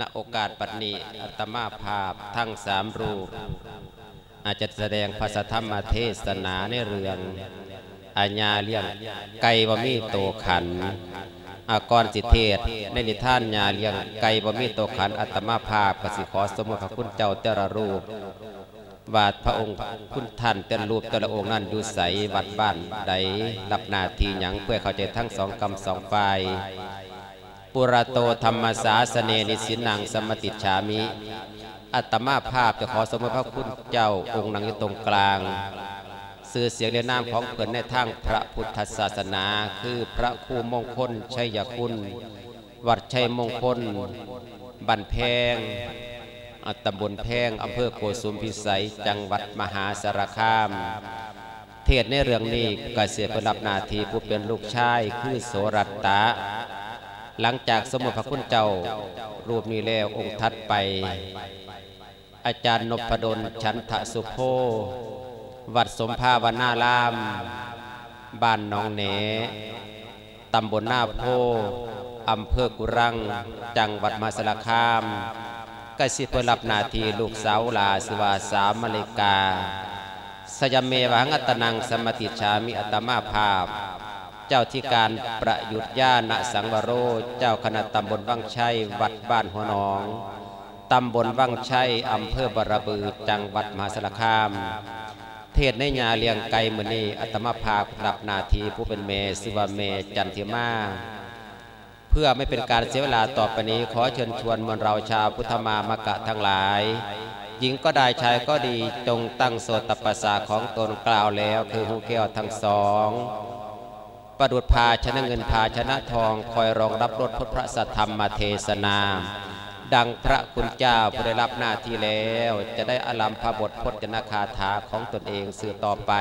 ณโอกาสปัจนี้อัตมาภาพทั้งสามรูป อาจจะแสดงพระธรรมเทศนาในเรื่องอาญาเลี้ยงไก่บ่มีโตขันอากรสิเทศในนิท่านญาเลี้ยงไก่บ่มีโตขันอัตมาภาพกสิขอสมมติพระคุณเจ้าแต่ละรูปวาดพระองค์คุณท่านแต่ละรูปแต่ละองค์นั้นอยู่ใสวัดบ้านใดรับนาทีหยังเพื่อเข้าใจทั้งสองกรรมสองฝ่าย ปุระโตธรรมสาสเนนิสินังสมติฉามิ อัตมาภาพจะขอสมพระคุณเจ้าองค์นังอยู่ตรงกลาง สื่อเสียงเรียนนามของเพื่อนในทางพระพุทธศาสนา คือพระครูมงคลชัยคุณ วัดชัยมงคล บันแพงอ่าตำบลแพงอำเภอโกสุมพิสัย จังหวัดมหาสารคาม เทศในเรื่องนี้ก็เสียเพื่อรับนาทีผู้เป็นลูกชายคือโสรัตตะ หลังจากสมุทรพระคุณเจ้ารูปนี้แล้วองค์ทัดไป อาจารย์นพดลชันทสุโพวัดสมภาวนาราม บ้านหนองเหนตำบลหน้าโพอำเภอกุรัง จังหวัดมาสารคามกสิเพื่อรับนาทีลูกสาวลาสวาสามาเลกา สยามเมวังอัตนังสมติชามิอัตมาภาพ เจ้าที่การประยุทธ์ญาณสังวโร เจ้าคณะตำบลวังชัย วัดบ้านหัวหนอง ตำบลวังชัย อำเภอบารบือ จังหวัดมหาสารคาม เทศในญาเลียงไก่มือนีอัตมาภาพรับนาทีผู้เป็นเมสิวาเมจันทิมาเพื่อไม่เป็นการเสียเวลาต่อไปนี้ขอเชิญชวนมวลเราชาวพุทธมามกะทั้งหลาย หญิงก็ได้ชายก็ดีจงตั้งโสตประสาของตนกล่าวแล้ว คือหูแก้วทั้งสอง ประดุดพาชนะเงินพาชนะทองคอยรองรับรถพุทธพระสัทธรรมเทศนา ดังพระคุณเจ้าผู้ได้รับหน้าที่แล้ว จะได้อลัมพบทพจนคาถาของตนเองสื่อต่อไป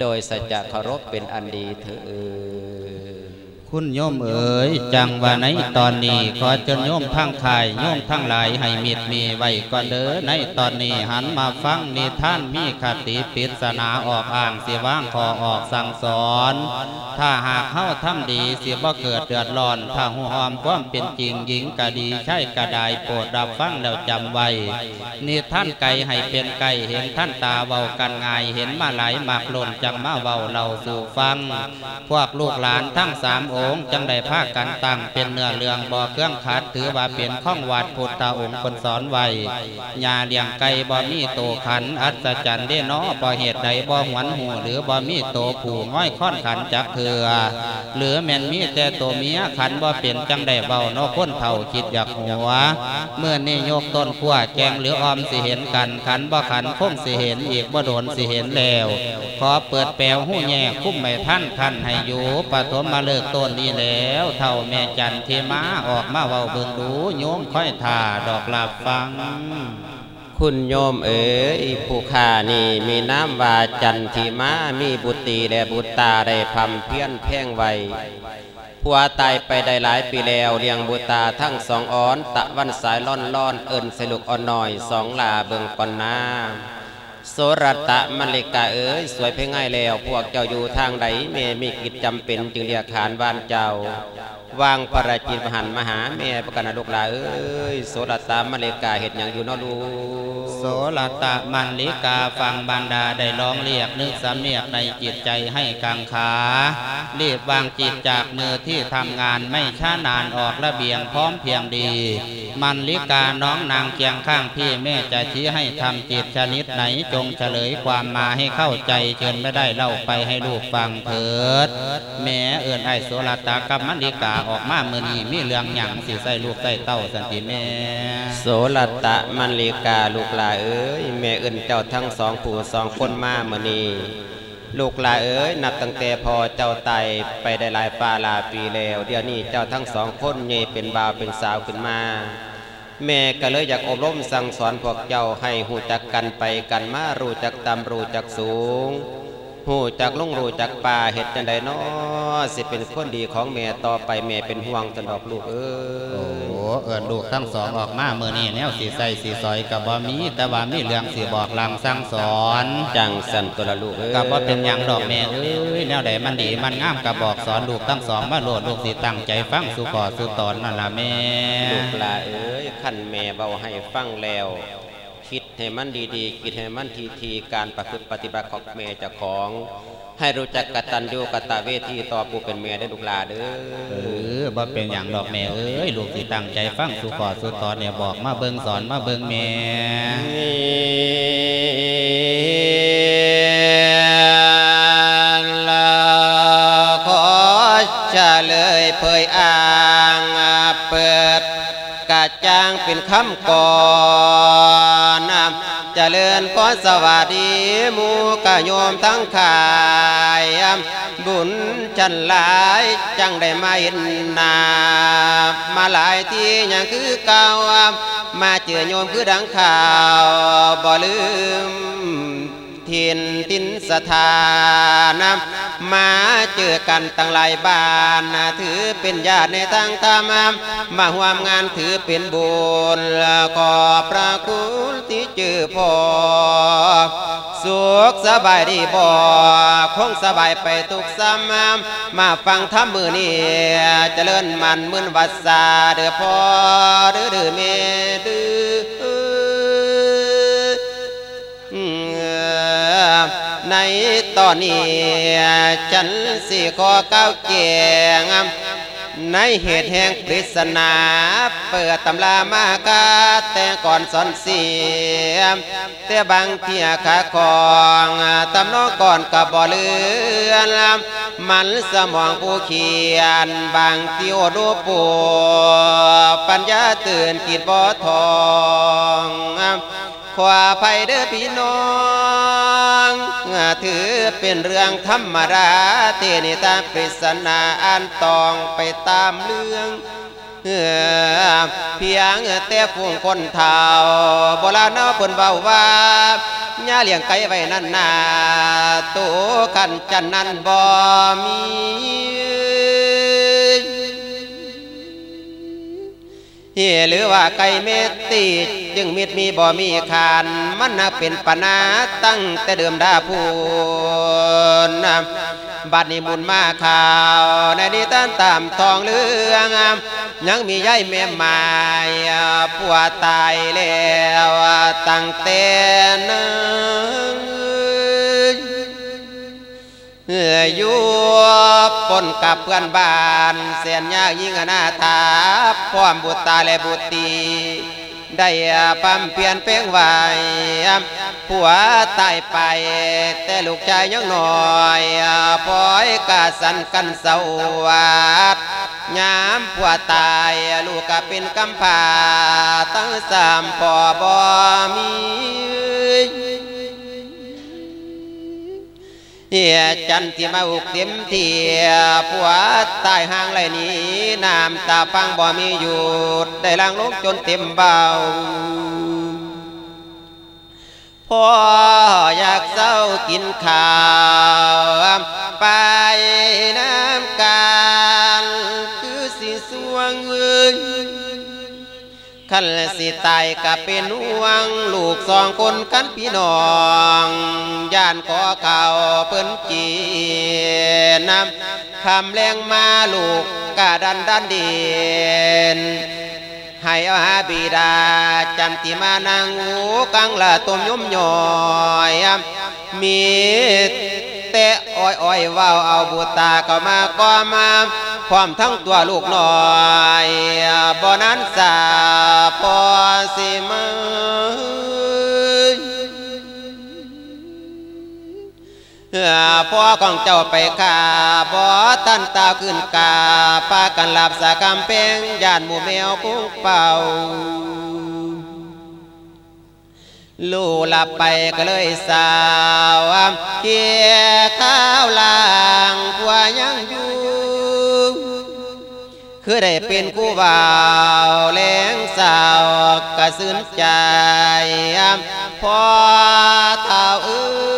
โดยสัจจะเคารพเป็นอันดีเถิด คุณโยมเอ๋ยจังว่าในตอนนี้ขอจนโยมทั้งขายโยมทั้งหลายให้มิดมีไว้ก่อนเด้อในตอนนี้หันมาฟังนิท่านมีคติปิศนาออกอ่างเสิว่างคอออกสั่งสอน ถ้าหากเข้าทำดีเสียบ่เกิดเดือดร้อน ถ้าหัวหอมความเป็นจริงหญิงกะดีใช่กะไดโปรดรับฟังแล้วจำไว้นี่ท่านไก่ให้เป็นไก่เห็นท่านตาเบากันง่ายเห็นมาไหลมากหล่นจังมาเบาเราสู่ฟัง พวกลูกหลานทั้งสามองค์จังได้พาคกันตั้งเป็นเนื้อเรืองบ่อเครื่องขัดถือว่าเป็นข้องวัดพุทธองค์คนสอนไว้ยาเลี้ยงไก่บ่มีโตขัน อัศจรรย์เด้นาะบ่เหตุใดบ่หวนหูหรือบ่มีโตผูง่อยค้อนขันจักเถือหรือแม่นมีแต่โตเมียขันบ่เป็นจังได้เบาเนาะคนเฒ่าคิดอยากหัว เมื่อนี่ยกต้นขั้วแกงหรือออมสิเห็นกันขันบ่ขันคงสิเห็นอีกบ่โดนสิเห็นแล้ว ขอเปิดแปลวหูแย่คุ้มไม่ท่านท่านให้อยู่ปฐมมาเลิกต้นนี้แล้ว เท่าแม่จันเทมาออกมาเว้าเบิ่งดูโยมค่อยท่าดอกลาบฟัง คุณโยมเอ๋ยผู้ขานี่มีน้ำวาจันทิมามีบุตรีและบุตรตาได้พำเพี้ยนแพ่งไวผัวตายไปได้หลายปีแล้วเลี้ยงบุตรตาทั้งสองอ้อน ตะวันสายล่อนล่อนเอินสลุกอ่อนหน่อยสองลาเบิงก่อนหน้า โสรตะมลิกาเอ๋ยสวยเพ่งง่ายแล้ว พวกเจ้าอยู่ทางใดเมมีกิจจำเป็นจึงเรียกขานบ้านเจ้า วางประจิตมหันมหาแม่ประกันลูกหลาเอ้ยโสรตามมเลกาเห็ดหยังอยู่นอลูโสลตะมันลิกาฟังบรรดาได้ร้องเรียกนึกสำเนียกในจิตใจให้กังขารีบวางจิตจากมือที่ทำงานไม่ช้านานออกระเบียงพร้อมเพียงดี มันลิกาน้องนางเคียงข้างพี่แม่จะชี้ให้ทำจิตชนิดไหนจงเฉลยความมาให้เข้าใจเชิญไม่ได้เล่าไปให้ลูกฟังเถิด แม่เอื่นไอโสลตากับมันลิกาออกมาเมื่อนี้มีเรื่องหยังสิใส่ลูกใส่เต้าสันติแม่โสรตะมันเลกาลูกหลาเอ้ยแม่เอินเจ้าทั้งสองผู้สองคนมาเมื่อนี้ลูกหลาเอ้ยนับตั้งแต่พอเจ้าไตไปได้หลายปาลาปีแล้ว เดี๋ยวนี้เจ้าทั้งสองคนเยเป็นบ่าวเป็นสาวขึ้นมาแม่ก็เลยอยากอบรมสั่งสอนพวกเจ้าให้หูจักกันไปกันมารู้จักต่ำรู้จักสูง หูจักลงรู้จักป่าเห็ดจังใดน้อสิเป็นคนดีของแม่ต่อไปแม่เป็นห่วงตนดอกลูกเอ้โอ้ยเอิ้นลูกทั้งสองออกมามื้อนี้แนวสิใส่สิซอยก็บ่มีแต่ว่ามีเรื่องสิบอกลางสั่งสอนจังสันตัวละลูกเอ้ยก็บ่เป็นหยังดอกแม่เอ้ยแนวใดมันดีมันงามก็บอกสอนลูกทั้งสองมาโลดลูกสิตั้งใจฟังสู่ก่อสู่ตอนนั่นล่ะแม่ลูกหลาเอ้ยขันแม่เบาให้ฟังแล้วคิด ให้มันดีๆคิดให้มันทีทีๆการประพฤติปฏิบัติของแม่เจ้าของ ให้รู้จักกตัญญูกตเวทีต่อผู้เป็นแม่ได้อลูกหลาเด้เอออบ่เป็นหยังดอกแม่เอ้ยลูกสิตั้งใจฟังสู่ก่อสู่ตอนเนี่ยบอกมาเบิ่งสอนมาเบิ่งแม่ลาขอเฉลยเผยอ่างเปิดกระจ่างเป็นคำก่อน เจริญขอสวัสดีมูกะโยมทั้งขายบุญจันหลายจังได้มาเห็นนามาหลายที่ยังคือเก่ามาเจอโยมคือดังข่าวบ่ลืม ทินทินสถานมาเจอกันตั้งหลายบ้านถือเป็นญาติในทางธรรมมาร่วมงานถือเป็นบุญขอบพระคุณที่เจอพอสุขสบายดีบ่คงสบายไปทุกสมามมาฟังธรรมมือนี้เจริญมันมื่นวัดสาเด้อพอเด้อเด้อเมเด้อ ในตอนนี้ฉันสิขอก้าวเกียงในเหตุแห่งปริศนา เปิดตำรามากาแต่ก่อนสอนเสียมแต่บางเที่ยขาของตำนองก่อนกับบ่เลือนมันสมองผู้เขียน บางที่โอดูปูปัญญาตื่นกิดบ่ทอง ขวาภัยเด้อพี่น้องถือเป็นเรื่องธรรมดาเทนิตาปริศนาอันตองไปตามเรื่องเพียงแต่ฟูงคนเฒ่าโบราณเพิ่นเบาว่าย่าเลี้ยงไก่ไว้นั่นนาตัวกันจันนั้นบ่มี เฮหรือว่าไก่เมตตีจึงมิดมีบ่มีคานมันนักเป็นปนาตั้งแต่เดิมดาพูนบัดนี้มุนมาข่าว ในนิทานตามทองเรื่องยังมียายแม่ไม้ผัวตายแล้วตั้งแต่นั้น เมื่ออยู่ปนกับเพื่อนบ้านเสียนยากยิ่งอนาถาพร้อมบุตรตาและบุตรตีได้ปั๊มเปลี่ยนเพลงไว้ผัวตายไป แต่ลูกชายยังน้อยปล่อยกาสันกันเสวัดยามผัวตายลูกก็เป็นกำพาตั้งสามพ่อบ่มี เียจันที่มาอุกเต็มเทียผัวตายห่างไรนี้น้ำตาฟังบ่มีหยุดได้ล้างลงจนเต็มเบาพ่ออยากเศร้ากินข้าวไปน้ำกัน ขันสิตายก็เป็นห่วง ลูกสองคนกันพี่น้องย่านขอเข่าเปิ้นกีนำคำแรงมาลูกกะดันดันเดีน ให้เอาหาบิดาจันติมานางหูกังละต้มยมย่อยมีเตะอ้อยอ้อยๆว่าวเอาบุตาเข้ามาก็มาพร้อมทั้งตัวลูกน้อยบ่นั้นสาพอสิมา พ่อของเจ้าไปขาบ่ท่านตาขึ้นกาปากันหลับสากำเพ่งย่านหมู่แมวกุ้งเป่าลูหลับไปก็เลยสาวเกี่ยข้าวลางผัวยังอยู่คือได้เป็นคู่บ่าวแรงสาวกระสืนใจพ่อเท่าเอ้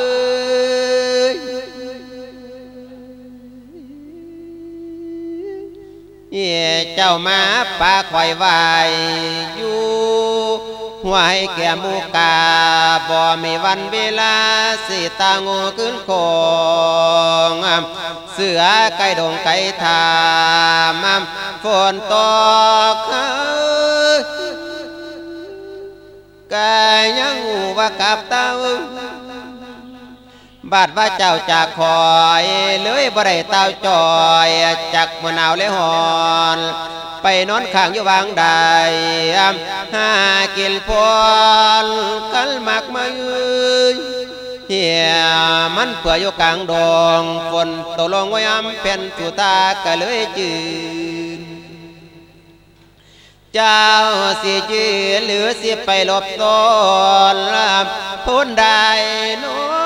เจ้ามาป่าคอยไหวอยู่หัวให้แก่มูกาบ่มีวันเวลาสิตางูขึ้นคงเสือไก่ดงไก่ทามฝนตกกายยังหูว่ากับเต้า บาดว่าเจ้าจากคอยเลยบ่ได้เต้าจอยจากมะนาวเลยหอน ไปนอนข้างอยู่วางใดหากินพรกันมากมายเฮียมันเปื่อยอยู่กลางดงฝนตกลงไว้อำเป็นสุตาก็เลยจืนเจ้าสิยืนหรือสิไปหลบต้นพ้นใดโน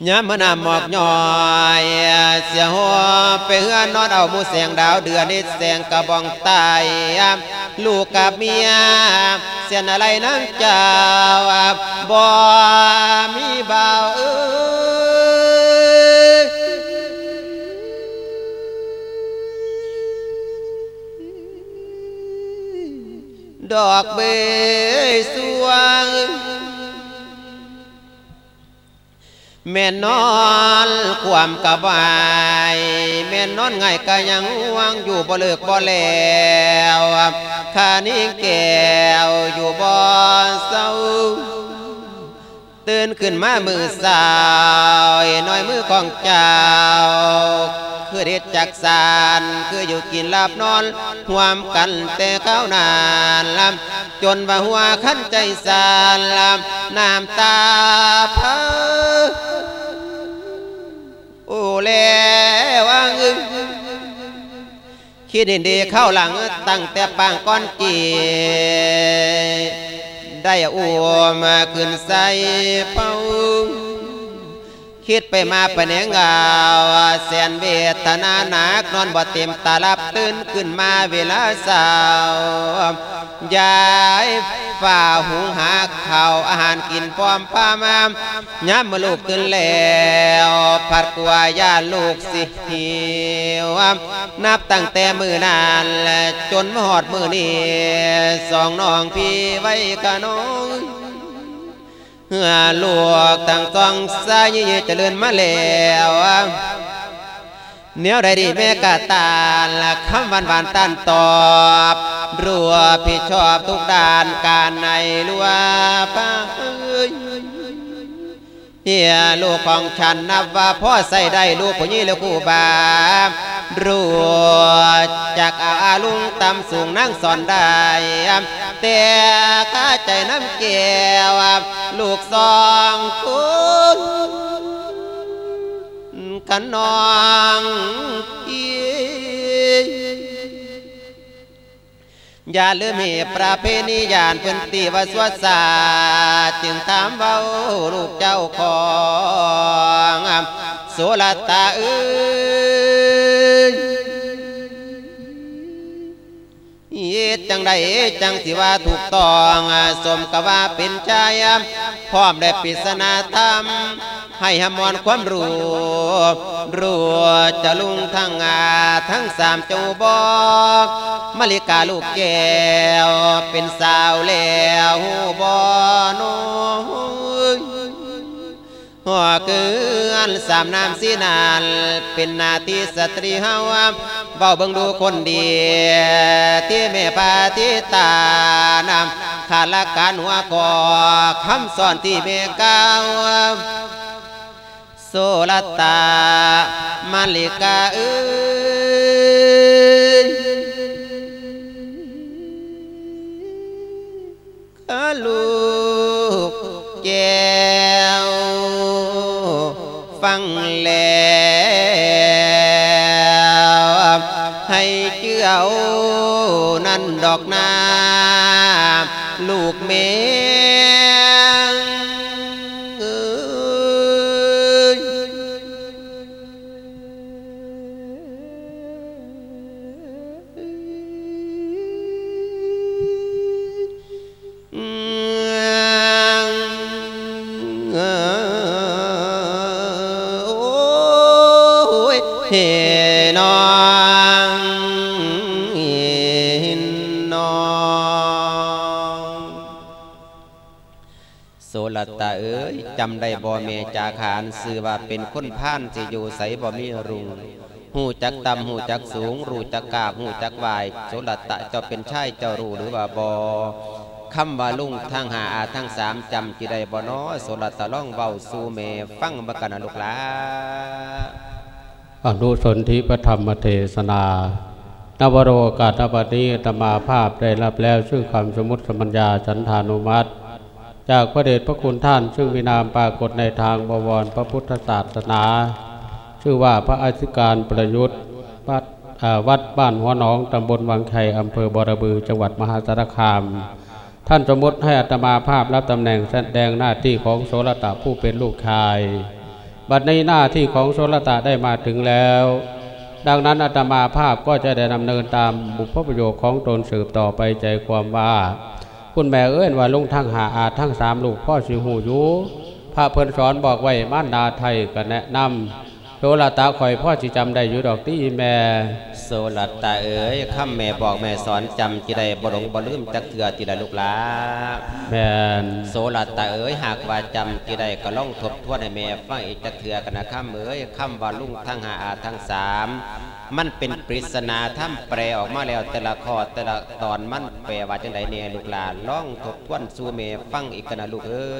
ยจอยมีเพชรตุมอกายเนบนูย้ำมานำหมอกย่อยเสียหัวไปเฮือนนอนเอาหมูแสงดาวเดือนนิดแสงกระบองตายลูกกับเมียเสียนอะไรนั่งเจ้าบ่มีเบาเอ้ยดอกเบยสวง แม่นนอนความกะบายแม่นนอนไงก็ยังห่วงอยู่บ่เลิกบ่แล้วข้านิ่งแก้วอยู่บ่เศร้าตื่นขึ้นมามือสาวน้อยมือของเจ้า คือเด็ดจักสารคืออยู่กินหลับนอนห่วมกันแต่ข้าวนานลำจนว่าหัวขั้นใจสารลำน้ำตาเพ้อ โอ้แล้ววังอึงคิดดีเข้าหลังตั้งแต่ปางก้อนจีได้อ้วมาขึ้นใส่เป้า คิดไปมาไปแหนงาแสนเวทนาหนักนอนบ่เต็มตาลับตื่นขึ้นมาเวลาสาวยายฝ่าหุงหาข้าวอาหารกินพร้อมพามามย้ำมาลูกตื่นแล้วผัดกว่ายาลูกสิหิวนับตั้งแต่มือนานและจนมาหอดมือนี้สองน้องพี่ไว้กะน้อง เหือลวกตั้งต้องสายเยเจริญมาแล้วเนียวได้ดีแม่กะตาละคำวันวานตันตอบรัวผิดชอบทุกด้านการในลัวป้าเอ้ย เฮียลูกของฉันนับว่าพ่อใส่ได้ลูกผู้นี้แล้วกูบารัวจากอาลุงตำสูงนั่งสอนได้แต่ข้าใจน้ำเกวลูกสองคนกันนองอี อย่าลืมเหตุประเพณียานพื้นตีวสวดศาสจึงถามเว้าลูกเจ้าของโสลตาเอ้ย จังใดจังสิว่าถูกต้องสมกับว่าเป็นชายพร้อมได้ปิศนาธรรม ให้หมอนความรู้รู้จะลุงทั้งงาทั้งสามเจ้าบอกมลิกาลูกแก้วเป็นสาวแล้วบอนย หัวคือนสามน้ำสีนานเป็นนาทีสตรีเฮาเบาเบิ่งดูคนดีที่แม่ปาที่ตานำขาดละการหัวคอคำสอนที่แม่ก้าวโซลตามาลิกาเอ้ยขลูกแก้ว ฟังแล้วให้เจ้า จำได้บ่เมจาขานสื่อว่าเป็นคนพ่านสิอยู่ใสบ่มีรุงหูจักต่ำหูจักสูง รูจักกาบหูจักวายโสลตะเจ้าเป็นชายเจ้ารูหรือว่าบอคำว่าลุงทั้งหาอาทั้งสามจำจีได้บ่น้อโสลตะล่องเบาสู่เมฟังบักกันนะลูกลาอนุสนธิพระธรรมเทศนานวโรกาตปฏิตมาภาพได้รับแล้ว ซึ่งคำสมุติสมัญญาฉันทานุมัติ จากพระเดชพระคุณท่านซึ่งมีนามปรากฏในทางบวรพระพุทธศาสนา ชื่อว่าพระอธิการประยุทธ์วัดวัดบ้านหัวหนองตำบลวังไข่อำเภอบอระบือจังหวัดมหาสารคาม ท่านสมมติให้อัตมาภาพรับตำแหน่งแสดงหน้าที่ของโสรตะผู้เป็นลูกชาย บัดในหน้าที่ของโสรตะได้มาถึงแล้ว ดังนั้นอาตมาภาพก็จะได้ดำเนินตามบุพประโยคของตนสืบต่อไปใจความว่า คุณแม่เอื้อนว่าลุงทั้งหาอาจทั้งสามลูกพ่อสิหูอยู่พระเพิ่นสอนบอกไว้ม่านดาไทยก็แนะนำโสรตะคอยพ่อสิจำได้อยู่ดอกที่แม่โสลตาเอ๋ยคำแม่บอกแม่สอนจำจีได้บ่หลงบ่ลืมจักเถื่อจีละลูกหลาแม่นโสลตาเอ๋ยหากว่าจำจีได้ก็ล่องทบทวนให้แม่ฟังอีกจักเถื่อกันนะคำเอ๋ยคำว่าลุงทั้งหาอาทั้งสาม มันเป็นปริศนาถ้ำแปลออกมาแล้วแต่ละข้อแต่ละตอนมันแปลว่าจังไดเนี่ยลูกหลานล่องทบทวนสู่แม่ฟังอีกกันนะลูกเอ้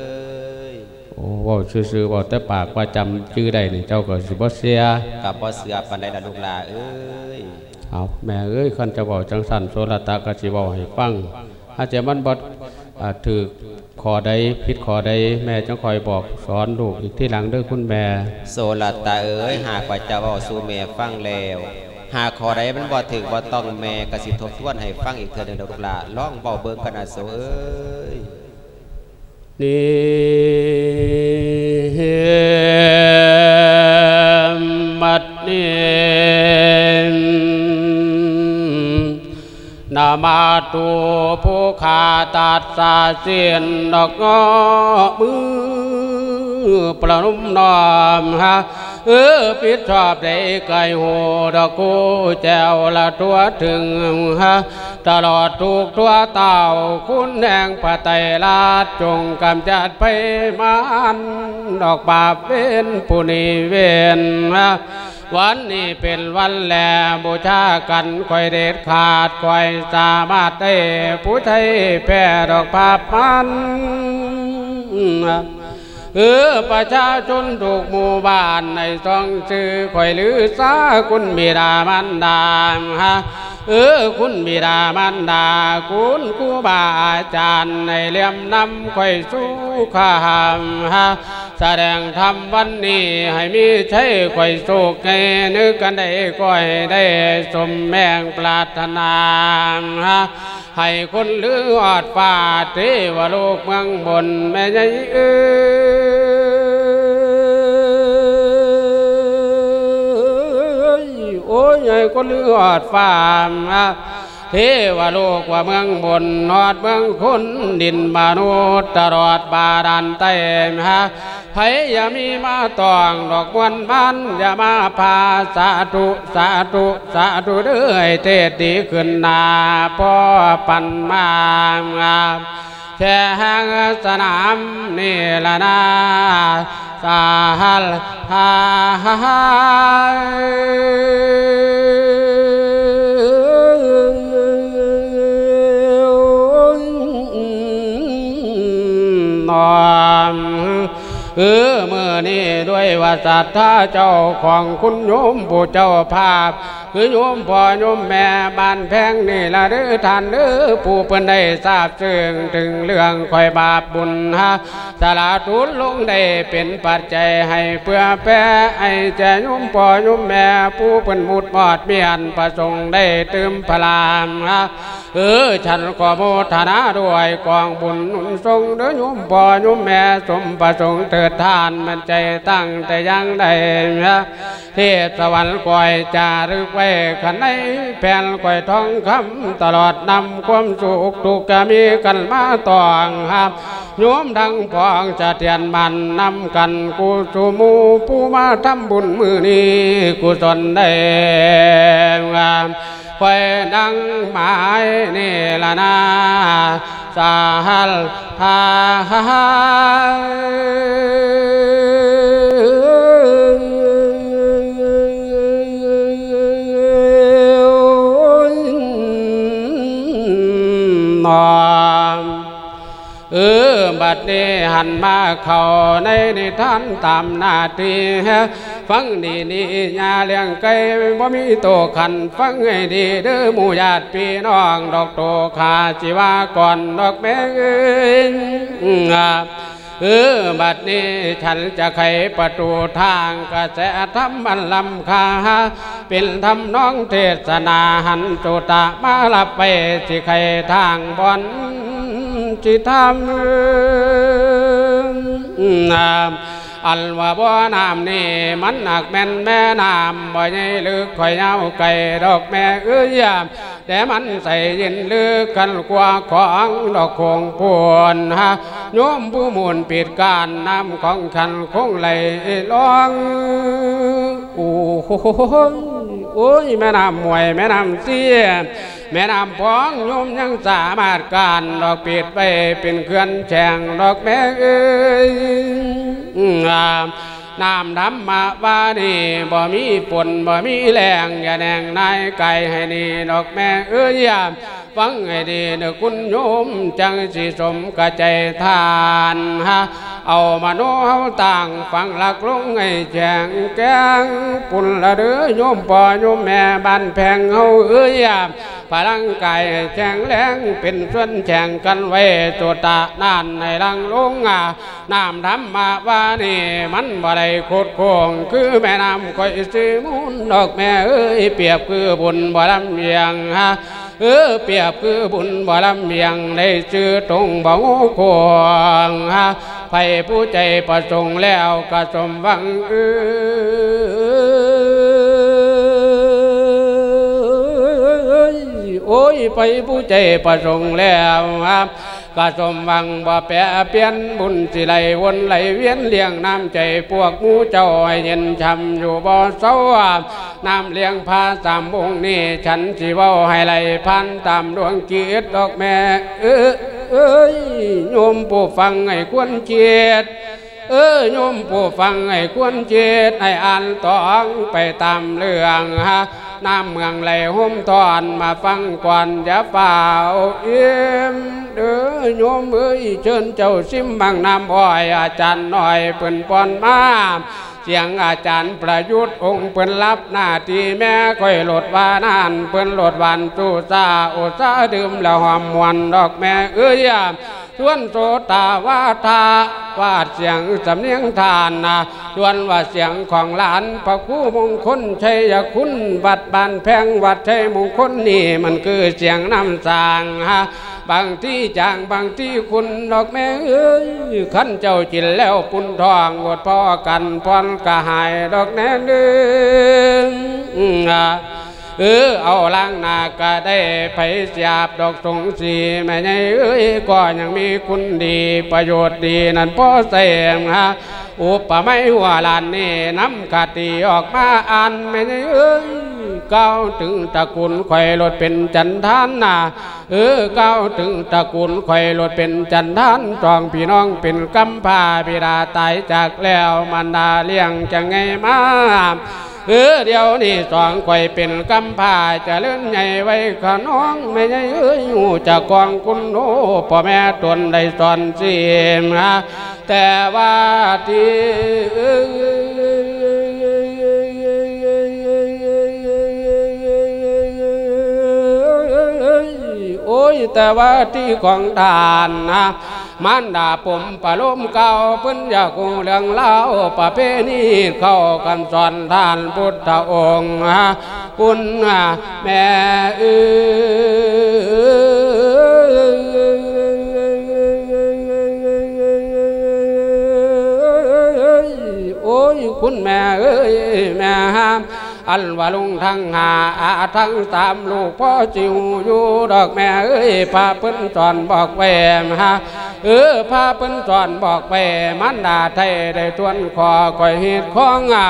ยโอ้เว่าซื่อๆเว่าแต่ปากว่าจำชื่อได้นี่เจ้าก็สิบ่เสียกับบ่เสือปันใดละลูกหลานเอ้ยเอาแม่เอ้ยคันจะบอกจังสันโสรตะก็สิเว้าให้ฟังอาจจะมันบ่อ่าถือ ขอใดผิดขอใดแม่จังคอยบอกสอนลูกอีกที่หลังเด้อคุณแม่ โซลตาเอ๋ยหากว่าจะเว้าสู่แม่ฟังแล้ว หากขอใดมันบ่ถึงบ่ต้องแม่ก็สิทบทวนให้ฟังอีกเทื่อหนึงเด้อลูกหลานลองเว้าเบิ่งกันนะโซเอ้ยนิมัดนิ นามาตุผู้ขาตัดสาเสียนดอกงอมือประนุมนอมฮะเออปิชอบได้ไกลหูดอกกูแจวละตัวถึงฮะตลอดทุกตัวเต่าคุณแห่งพระไตรลาชจงกำจัดไปมันดอกบาปเป็นปุนิเวนฮะ วันนี้เป็นวันแลบูชากันคอยเด็ดขาดคอยสามารถได้ผู้ไทยแพร่ดอกภาพมันเออประชาชนถูกหมู่บ้านในซองชื่อคอยลือสาคุณมีดามันดาฮะเออคุณบิดามันดาคุณครูบาอาจารย์ในเลี่ยมนำคอยสู้ข้ามฮะแสดงธรรมวันนี้ให้มีใช้คอยโศกให้นึกกันได้ก้อยได้สมแมงปรารถนาฮะให้คนลืออดฟ้าเทวโลกเมืองบนแม่ใหญ่เอ้ย โอ้ยให้คนลือดฟ้าฮะเทวโลกว่าเมืองบนนอดเมืองคุณดินมนุษย์ตลอดบาดาลเต็มฮะไผอย่ามีมาตองดอกบวนมันอย่ามาพาสาธุสาธุสาธุเด้อเทศดีขึ้นนาพ่อปันมาง แช่งสนามนี่ละนาสาหัลฮาน้อม เออเมื่อนี้ด้วยว่าศรัทธาเจ้าของคุณโยมผู้เจ้าภาพ คือโยมพ่อโยมแม่บ้านแพงนี่ละเด้อท่านเด้อผู้เพิ่นได้ทราบซึ่งถึงเรื่องคอยบาปบุญฮะสาราทุนลงได้เป็นปัจจัยให้เพื่อแป้ให้แจโยมพ่อโยมแม่ผู้เพิ่นมุดมอดเมียนประสงค์ได้เติมพลามฮะ เออฉันขอโมทนาด้วยกองบุญนุนทรงเด้อโยมพ่อโยมแม่สมประสงค์เถิดทานมันใจตั้งแต่ยังได้ฮะเทศสวรรค์ก่อยจารึกไว้ขันในแผ่นก่อยทองคำตลอดนำความสุขทุกข์ก็มีกันมาตองครับโยมดังพองจะเทียนมันนำกันกูสุมูผู้มาทำบุญมือนี้กุศลได้งาม คอยดังหมายนี่ละนาสาหัลทานอมเออบัดนี้หันมาเข้าในนิทานตามนาที่ ฟังดีนี่ยาเลี้ยงไก่บ่มีโตขันฟังให้ดีเด้อหมู่ญาติพี่น้องดอกโตขาจิว่าก่อนดอกแม่เอ้ยอ่าเออบัดนี้ฉันจะไขประตูทางกระแสธรรมอันลำคาเป็นธรรมน้องเทศนาหันจุตะมาลับไปสิไขทางบอนจิตามนาม อันว่าบ่อน้ำนี่มันหนักแม่นแม่น้ำบ่ใหญ่ลึกข่อยยาวไก่ดอกแม่เอ้ยยามแต่มันใส่ยินลึกกันกว่าของดอกคงพวนฮะโยมผู้มูลปิดการน้ำของฉันคงไหลลองโอ้โหโอ้ยแม่น้ำมวยแม่น้ำเสีย แม่น้ำพองโยมยังสามารถการดอกปิดไปเป็นเคลื่อนแฉงดอกแม่เอ้ยงามน้ำดำมาว่านี่บ่มีฝนบ่มีแรงอย่าแดงนายไก่ให้นี่ดอกแม่เอ้ยยามฟังให้ดีเด้อคุณโยมจังสิสมกระใจทานฮะ เอามาโนเฮาต่างฟังหลักลงให้แจงแกงปุ่นละเด้อโยมพ่อโยมแม่บ้านแพงเฮาเอ้ยามพลังกายแข็งแรงเป็นส่วนแข่งกันไว้ตัวตานานในรังลงอะน้ำธรรมว่านี่มันบ่ได้โคตรโคงคือแม่น้ำคอยสิมุนดอกแม่เอ้ยเปรียบคือบุญบ่ลำเลียงฮะเออเปรียบคือบุญบ่ลำเลียงได้ชื่อตรงบ่งควงฮะ ไผผู้ใจประสงค์แล้วกระสมหวังเออโอ้ยไปผู้ใจประสงค์แล้วครับ ก็สมหวังบ่แปรเปลี่ยนบุญสิไหลวนไหลเวียนเลี้ยงน้ำใจพวกมูเจ้าให้เย็นช่ำอยู่บ่เศร้าน้ำเลี้ยงพาสามองค์นี่ฉันสิเว้าให้ไหลพันตามดวงจิตดอกแม่เออเอ้ยโยมผู้ฟังให้ควรเจียดเออโยมผู้ฟังให้ควรเจตให้อ่านตองไปตามเรื่องฮะ น้ำเมืองไหลห่มทอนมาฟังก่อนอย่าเป่าเอี่ยมเด้อโยมเอ้ยเชิญเจ้าซิมบางน้ำอ้อยอาจารย์หน่อยเปิ่นปอนมาเสียงอาจารย์ประยุทธ์องค์เปิ้นรับหน้าที่แม่ค่อยหลดว่านานเปิ้นหลดวันตู้ซาโอซาดื่มแล้วหอมมวนดอกแม่เอ้ย ส่วนโสตาวาทาวาดเสียงสำเนียงทานนะส่วนว่าเสียงของหลานพระคู่มงคลชัยคุณวัดบานแพงวัดชัยมงคลนี่มันคือเสียงน้ำสางฮะบางที่จางบางที่คุณดอกแม่เอ้ยขันเจ้าจินแล้วปุ่นทองอดพ่อกันพรกะหายดอกแน่เด้ออ่า เออเอาล้างหน้าก็ได้ไปเสียบดอกสงสีแม่ใหญ่เอ้ยก็ยังมีคุณดีประโยชน์ดีนั่นพ่อเสมฮะอุปไม่หัวลานนี่น้ำคติออกมาอ่านแม่ใหญ่เอ้ยก้าวถึงตระกูลข่อยลดเป็นจันทานนาเออก้าวถึงตระกูลข่อยลดเป็นจันทานจองพี่น้องเป็นกำพาบิดาตายจากแล้วมันดาเลี้ยงจะไงมา เออเดี๋ยวนี้สองข่อยเป็นกำพาจะเลื่อนใหญ่ไว้ขน้องไม่ใช่เอ้ยหูจะกองคุณโนพ่อแม่ตนได้สอนเสียมนะแต่ว่าที่โอ้ยแต่ว่าที่ของทานนะ มันดาผมปะลมเก่าเพิ่นอยากคงเรื่องเล่าประเพณีเข้ากันสอนท่านพุทธองค์ฮะคุณแม่เอ้ยโอ้ยคุณแม่เอ้ยแม่ห้ามอันว่าลุงทั้งหาอาทั้งสามลูกพ่อจิวอยู่ดอกแม่เอ้ยพาเพิ่นสอนบอกแวมฮะ เออพาเปิ้นสอนบอกไปมันดาไทยได้ทวนคอก่อยเหตุของอะ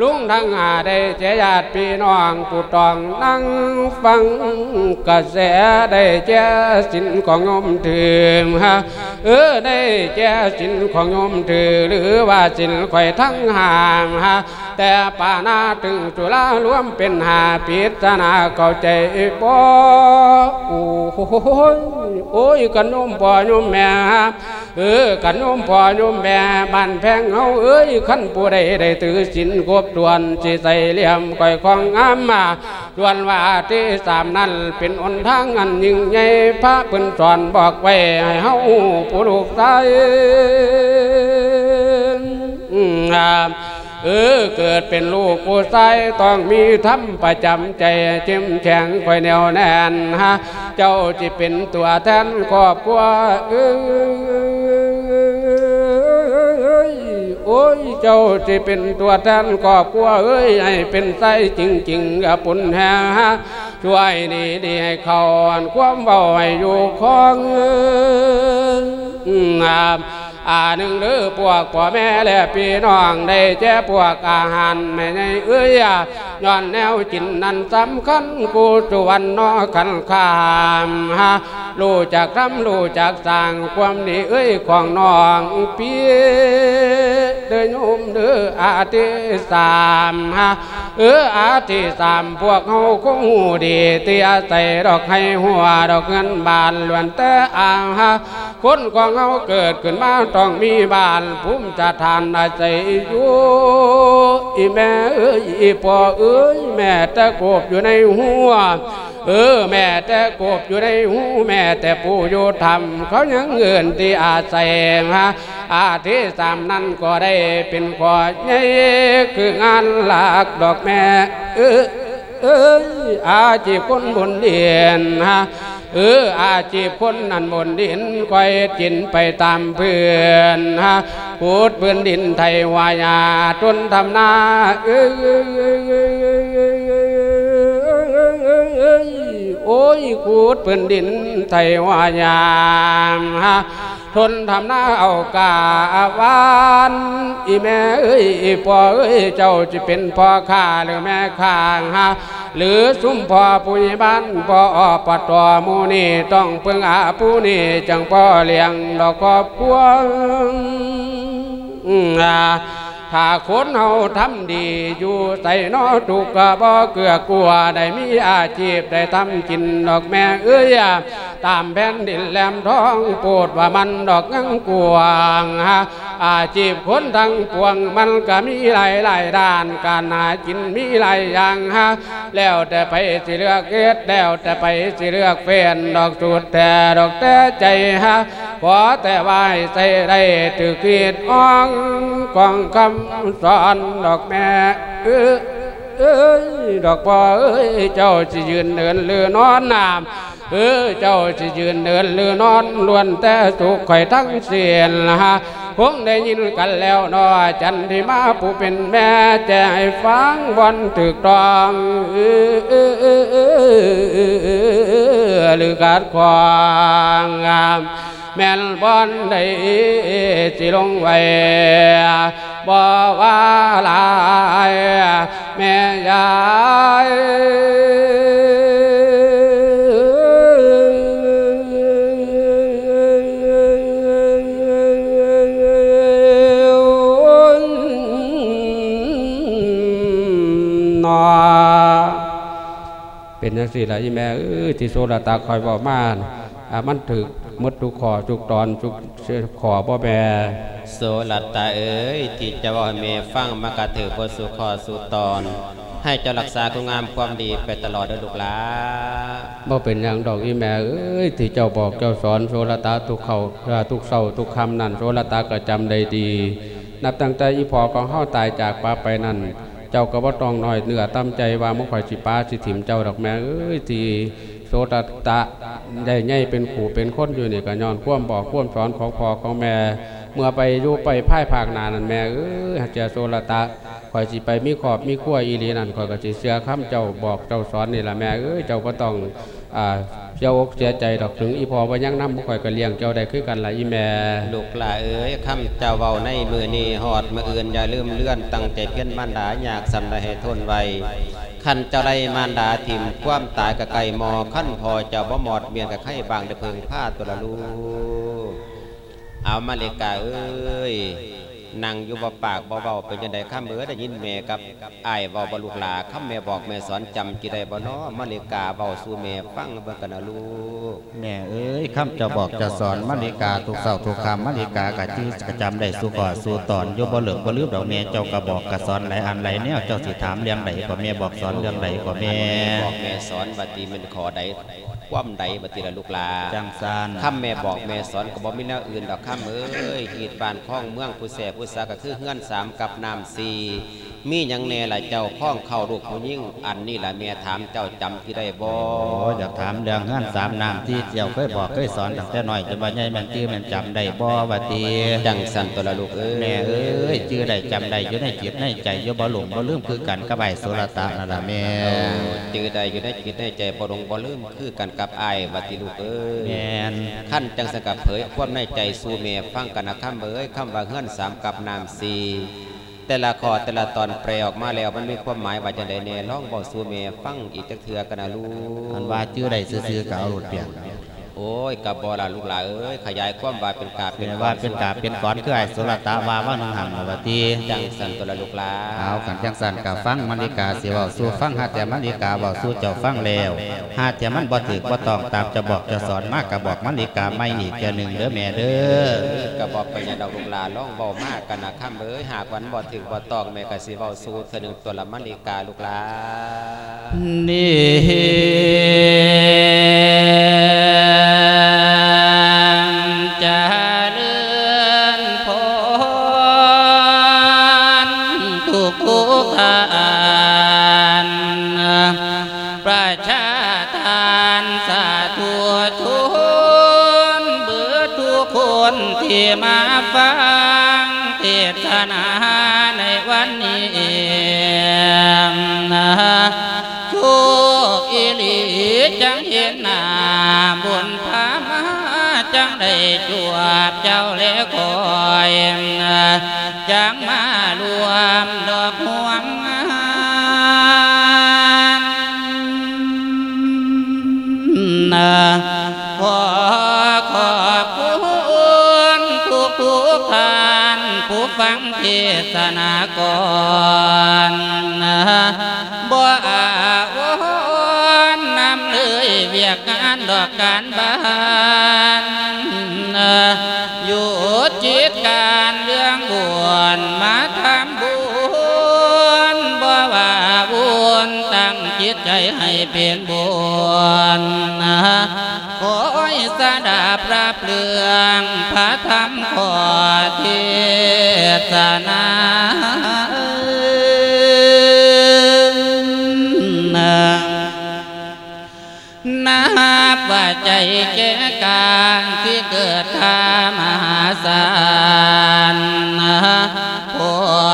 ลุงทั้งหาได้เจญาติพี่น้องผู้ตองนั่งฟังกระแสได้เจสินของโยมถือฮะเออได้เจสินของโยมถือหรือว่าสินข่อยทั้งห่างฮะ แต่ป่านาถึงจุฬารวมเป็นหาพิจารณาเข้าใจบ่โอ้โหโอ้ยกันโยมพ่อโยมแม่เออกันโยมพ่อโยมแม่บ้านแพงเฮาเอ้ยขันผู้ใดได้ถือศีลครบถ้วนสิใส่เหลี่ยมก้อยของงามมาดวนว่าที่สามนั้นเป็นอนทางอันยิ่งใหญ่พระเพิ่นสอนบอกไว้ให้เฮาผู้ลูกชายอืมอ่า เออเกิดเป็นลูกผู้ชายต้องมีธรรมประจำใจจิ้มแข็งคอยแนวแน่นฮะเจ้าจะเป็นตัวแทนครอบครัวเอ้ยโอ้ยเจ้าจะเป็นตัวแทนครอบครัวเอ้ยให้เป็นไส้จริงๆกับปุ่นแฮฮะช่วยดีดีให้เขาอันความเบาให้อยู่ของเอ้ยอืม อ่าหนึ่งหรือพวกพ่อแม่และพี่น้องได้แจ้พวกอาหารไม่ในเอ้ย ย้อนแนวจินนั้นสำคัญกูสุวรรณนอขันขามฮะรู้จักทำรู้จักสร้างความดีเอ้ยของน้องพี่เดินยมเด้ออาทิสามฮะเอออาทิสามพวกเขาคงหูดีเตียใส่ดอกให้หัวดอกเงินบานล้วนแต่อ่างฮะคนของเขาเกิดขึ้นมาต้องมีบานภูมิจะทานอาศัยอยู่อีแม่เอ้ยอีพ่อเอ้ยแม่ตะกบอยู่ในหัวเออแม่แต่กบอยู่ในหูแม่แต่ปู่อยู่ทำเขายังเงินที่อาศัยฮะอาทิสามนั้นก็ได้เป็นขอใหญ่คืองานหลักดอกแม่เออเอ้ยอาจีพคนบนเดียนฮะ เอออาชีพคนนันบนดินคอยจินไปตามเพื่อนฮะพูดพื้นดินไทยวายาจนทำนาเออ โอ้ยขูดเป็นดินไทยวายามฮะทนทำหน้าเอากาวานอีแม่เอ้ยอีพ่อเอ้ยเจ้าจะเป็นพ่อข้าหรือแม่ข้างฮะหรือซุ้มพ่อผู้ใหญ่บ้านพ่ออปตอหมูนี่ต้องเพิ่งอาผู้นี่จังพ่อเลี้ยงดอกครอบครัวอืมอ่า ถ้าคนเฮาทำดีอยู่ใส่นอถูกกะบ่เกลือกลัวได้มีอาชีพได้ทำกินดอกแม่เอ้ยตามแผ่นดินแหลมท้องโปวดว่ามันดอกงังกวางฮะ อาชีพคนทั้งปวงมันก็มีหลายหลายด้านการหากินมีหลายอย่างฮะแล้วแต่ไปสิเลือกเอ็ดแล้วแต่ไปสิเลือกเฟนดอกสุดแต่ดอกแต่ใจฮะขอแต่ว่าให้ใส่ได้ถือขีดอ่องกองคำสอนดอกแม่เออเอ้ยดอกพ่อเอ้ยเจ้าสิยืนเดินเรือนอนน้ำเออเจ้าสิยืนเดินเรือนอนล้วนแต่สุขข่ทั้งเสียนละฮะ คงได้ยินกันแล้วนอจันที่มาผู้เป็นแม่แจะให้ฟังบอนถึกตองหรือการควางงามแม่นบอนได้สิลงไว้บ่ว่าลายแม่ยาย เป็นจังสี่ละอีแม่เอ้ยที่โซลาตาคอยบอกมาน่ะอ่ามันถึกหมดทุกขอทุกตอนทุกเสื้อขอบ่แม่โสลัตตาเอ๋ยที่จะว่าให้เมฟังมากระถือบทสุขอสุตอน ให้เจ้ารักษาคุณงามความดีไปตลอดเด้อลูกหลาบ่เป็นอย่างดอกอีแม่เอ้ยที่เจ้าบอกเจ้าสอนโซลาตาทุกเขาอ่าทุกเศร้าทุกคำนั่นโซลาตาก็จำได้ดี นับตั้งแต่อีพอของเฮาตายจากป้าไปนั่น เจ้าก็บ่ต้องน้อยเนื้อตั้มใจว่าบ่ค่อยสิป้าสิถิ่มเจ้าดอกแม่เอ้ยทีโสตตะได้ใหญ่เป็นขู่เป็นคนอยู่นี่ก็ย้อนความบอกความสอนของพ่อของแม่ เมื่อไปอยู่ไปพ่ายภาคนานั่นแม่เอ้ยเจ้าโซลตะข่อยสิไปมีขอบมีขั้วอีหลีนั่นข่อยก็สิเชื่อคำเจ้าบอกเจ้าสอนนี่ละแม่เอ้ยเจ้าบ่ต้องอ่า จ้าอกเสียใจดอกถึงอีพอว่ายังน้ำบ่ข่อยก็เลี้ยงเจ้าได้คือกันละอีแม่ ลูกหลาเอ๋ยคำเจ้าเว้าในมือนี้หอดมืออื่นอย่าลืมเลื่อนตั้งใจเพี้ยนมารดาอยากสำได้ให้ทนไว้ขันเจ้าได้มารดาทิมความตายกับไก่หมอขั้นพอเจ้าบ่หมอดเมียนกับไข่บางได้เพิงผ้าตัวละลูเอามาเลกาเอ้ย นั่งอยู่บ่ปากบ่เบาเป็นจังไดข้ามเอ๋ยได้ยินแม่กับอ้ายเว้าบ่ลูกหลาคำแม่บอกแม่สอนจำจิได้บ่น้อมาเลกาเว้าสู่แม่ฟังเบิ่งกันนะลูกแม่เอ้ยคำจะบอกจะสอนมาริกาทุกเสาทุกคำมาริกากะจื้อกะจำได้สู่ก่อสู่ตอนโยบ่เหลืองบ่ลืมดอกแม่เจ้ากะบอกกะสอนหลายอันหลายแนวเจ้าสิถามเรื่องใดก็แม่บอกสอนเรื่องใดก็แม่บอกแม่สอนบัดนี้มันขอใด ความใดบัดนี้ละลูกหลาจังซานคำแม่บอกแม่สอนก็บ่มีแนวอื่นดอกคำเอ้ยหีดบ้านข้องเมืองผู้แสผู้สาก็คือเฮือนสามกับน้ำสี่มีหยังแน่ล่ะเจ้าข้องเข้าลูกผู้ยิ่งอันนี้ล่ะแม่ถามเจ้าจำที่ได้บ่โอ้อยากถามเรื่องเฮือนสามน้ำที่เจ้าเคยบอกเคยสอนตั้งแต่น้อยจนว่าใหญ่แม่นจื้อแม่นจำได้บ่ว่าติจังสันตัวละลูกเอ้ยแม่เอ้ยจื้อได้จำได้อยู่ในจิตในใจอยู่บ่หลงบ่ลืมคือกันกับใบสุรตะนั่นล่ะแม่โอ้จือใดอยู่ในจิตในใจบ่ลงบ่ลืมคือกันกับอ้ายบัดนี้ลูกเอ้ยแม่นขั้นจังสกับเผยความในใจสู่เมฟังกันนะคำเอ้ยคำว่าเฮือนสามกับนามสีแต่ละข้อแต่ละตอนแปลออกมาแล้วมันมีความหมายว่าจังใดแน่ลองบอกสู่เมฟังอีกจักเทื่อกันนะลูกมันว่าจื้อได้ซื่อๆก็เอาหลุดเปลี่ยน โอ้ยกับบอละลูกหลานเอ้ยขยายความว่าเป็นกาบเป็นว่าเป็นกาเป็นก้อนคือไอ้สุรตะว่าว่านึงหันว่าติจังสันตัวละลูกหลานเอากันจังสันกับฟังมันดิกาสิเว้าสู่ฟังหาแต่มันดิกาเว้าสู่เจ้าฟังแล้วหาแต่มันบ่ถึกบ่ต้องตามจะบอกจะสอนมากก็บอกมันดิกาไม่อีกเทื่อหนึงเด้อแม่เด้อก็บอกไปยังดอกลูกหลานลองเบามากกันนะคำเอ้ยหากวันบ่ถึงบ่ต้องแม่ก็สิเว้าสู่เทื่อหนึงตัวละมันลีกาลูกหลานนิจ เทศนาก่อนนะบ่อาวนนำเลยเวียกงานดอกการบ้านอยู่จิตการเรื่องบุญมาทำบุญบ่ว่าบุญตั้งจิตใจให้เป็นบุญขอให้สดาบรับเรื่องพระธรรมขอเทศนา แก่การที่เกิดทามหาศาลผ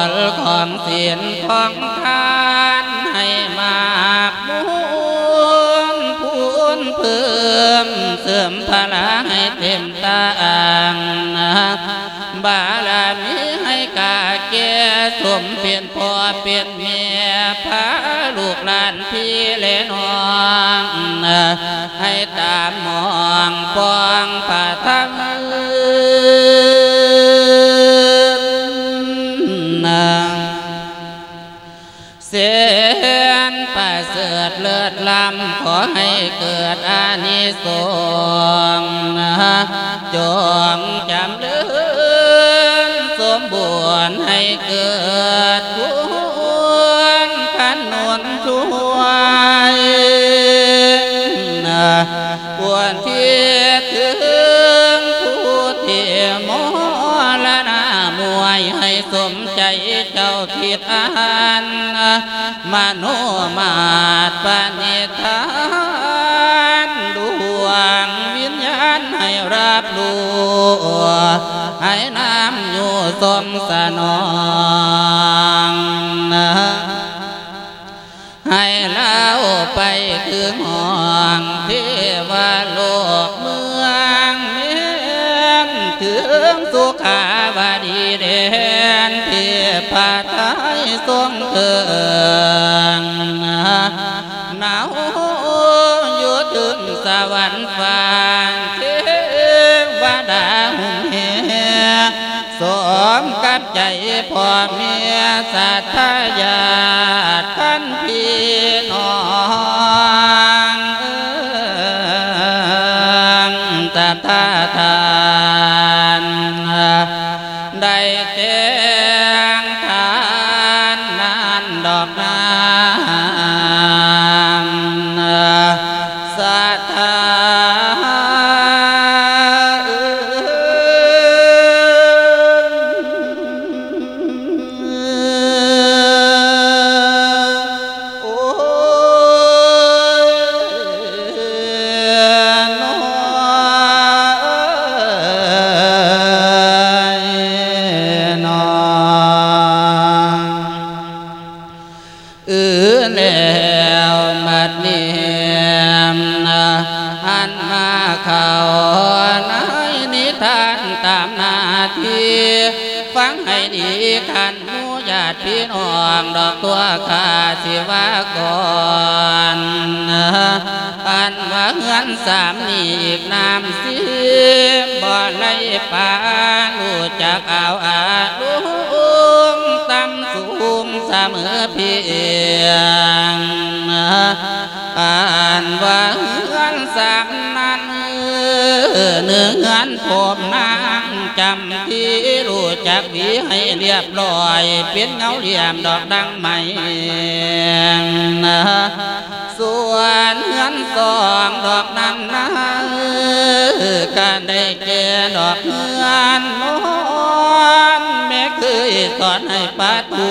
ลของศีลของทานให้มากบุญพูนเพิ่มเสริมพลังให้เต็มตังบารมีให้กาแก่สมเป็นพ่อเป็นเมียพาลูกหลานพี่และน้อง ให้ตามมองปองผ่าทั้งนางเสียนปร คิดอ่านมโนมาตปณิธานดวงวิญญาณให้รับรู้ให้น้ำอยู่สมสนองให้เล่าไปคือห้อที่วโลกเมืองเมืองถึงสุขาวดีเด ป่ารู้จักเอาอาลุงตำสูงเสมอเพียงอ่านว่าเงินสามนั้นเนื้อเงินผมนางจำที่รู้จักดีให้เรียบร้อย เป็นเงาเหลี่ยมดอกดังไหม สวนเงินสองดอกนั้นนะการได้แก่ดอกเงินมอนแม่เคยสอนให้ปัดผู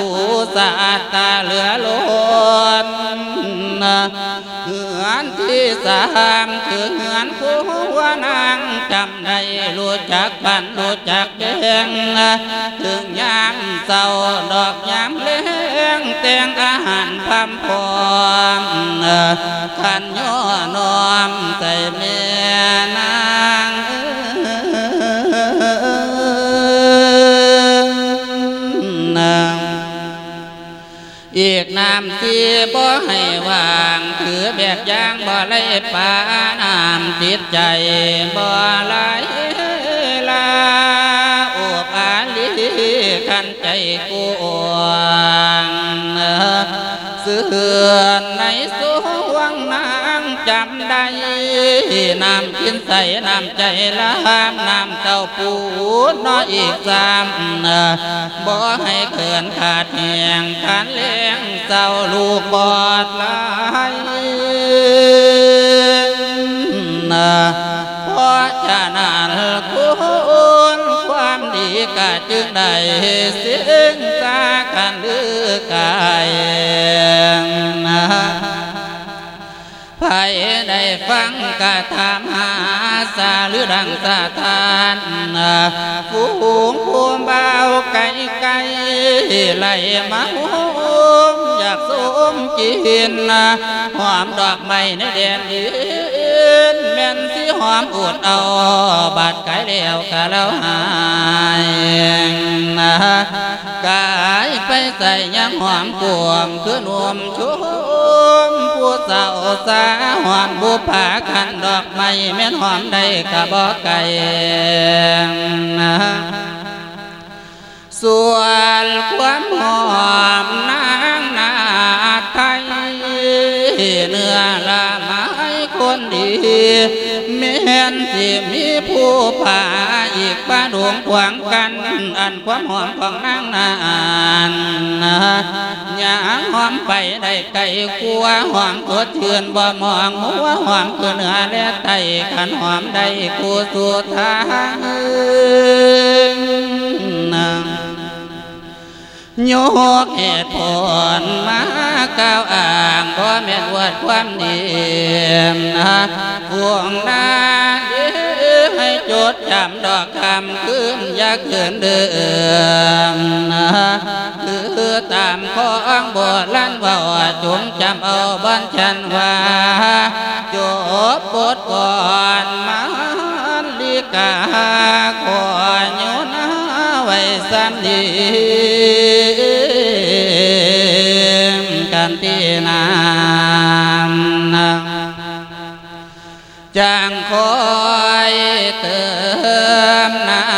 สะอาดตาเหลือล้น อนที่สามคือเหือนผู้ว่านางจำได้รู้จักบ้านรู้จักแดงถึงยามเศร้าดอกยามเลี้ยงเตียงอาหารพำพร้อมขันย่อนอมใส่เม่นา อีกน้ำที่บ่ให้วางถือแบบยางบ่ไล่ป่าน้ำจิตใจบ่ไหลลาโอบาลีขันใจกวงเสื่อนในางจำได้น้ำกินใส่น้ำใจลามน้ำเต้าปูน้อยอีกสามบ่ให้เกินขาดแหงการเลี้ยงเจ้าลูกบอดหลายนะเพราะฉะนั้นคุณความดีก็จึงได้สิ้นสากันหรือ ได้ฟังกะถามหาสาหรือดังสาทานฟูงภูมิเบาไก่ไก่ไหลมาหุ ใส่ใส่ยังหอมกวงคือนวมชุ่มผู้สาวสาหอมบุผาขันดอกไม้แม่นหอมได้กะบอกไก่ส่วนความหอมนางนาไทยเนื้อละไม้คนดี ม่นสิมีผู้ป่าอีกบ้านหลวงขวางกัน อันความหอมของนางนานยางหอมไปได้ไก่กัวหอมกดเชือนบ่มองหัวหอมคือเนื้อและไตขันหอมได้กูสุดทาง ยกเหตุผลมาก้าวอ่างเพราะแม่นวดความเนียมนะพวงนาให้จดจำดอกคำขึ้นยาเกินเดิมนะคือตามข้องโบราณว่าจงจำเอาบ้านฉันว่าจบบทก่อนมาลิกาขอโยนะไว้ กันตีนามจางคอยเติมนา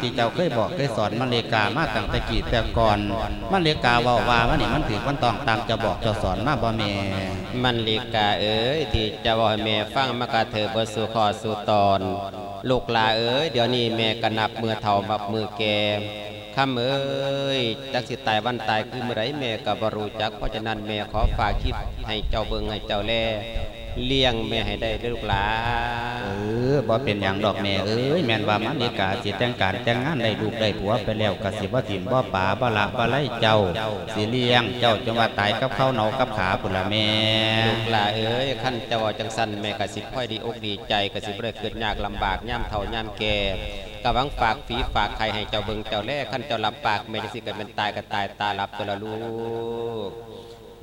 ที่ที่เจ้าเคยบอกเคยสอนมันเลกามาตั้งแต่กี่แต่ก่อนมันเลกาว่าว่าว่านี่มันถือมันต้องตามจะบอกจะสอนมาบ่แม่มันลีกาเอ๋ยที่จะบอกให้แม่ฟังมากาเธอบสู่ขอสู่ตอน ลูกหลาเอ๋ยเดี๋ยวนี้แม่ก็นับมือเท่าบับมือแกมคำเอ๋ยจักสิตายวันตายคือเมื่อไรแม่ก็บรู้จัก เพราะฉะนั้นแม่ขอฝากคิดให้เจ้าเบิ่งให้เจ้าแล เลี้ยงแม่ให้ได้เด้อลูกหลาเออบ่เป็นอย่างดอกแม่เอ้ยแม่นว่ามันเลกาสิแต่งการแต่งงานได้ลูกได้ผัวไปแล้วก็สิบ่ถิ่มบ่ป่าบ่ละบ่ไล่เจ้าสิเลี้ยงเจ้าจงว่าตายกับข้าวเหนากับขาพุ่นละแม่ลูกหลาเอ้ยขั้นเจ้าว่าจังสันแม่กะสิค่อยดีอกดีใจกะสิบ่ได้เกิดยากลำบากย่ำเฒ่าย่ำแก่กะหวังฝากฝีฝากไข่ให้เจ้าเบิ่งเจ้าแลขั้นเจ้ารับปากแม่จังสิเกิดเป็นตายก็ตายตารับตัวละลูก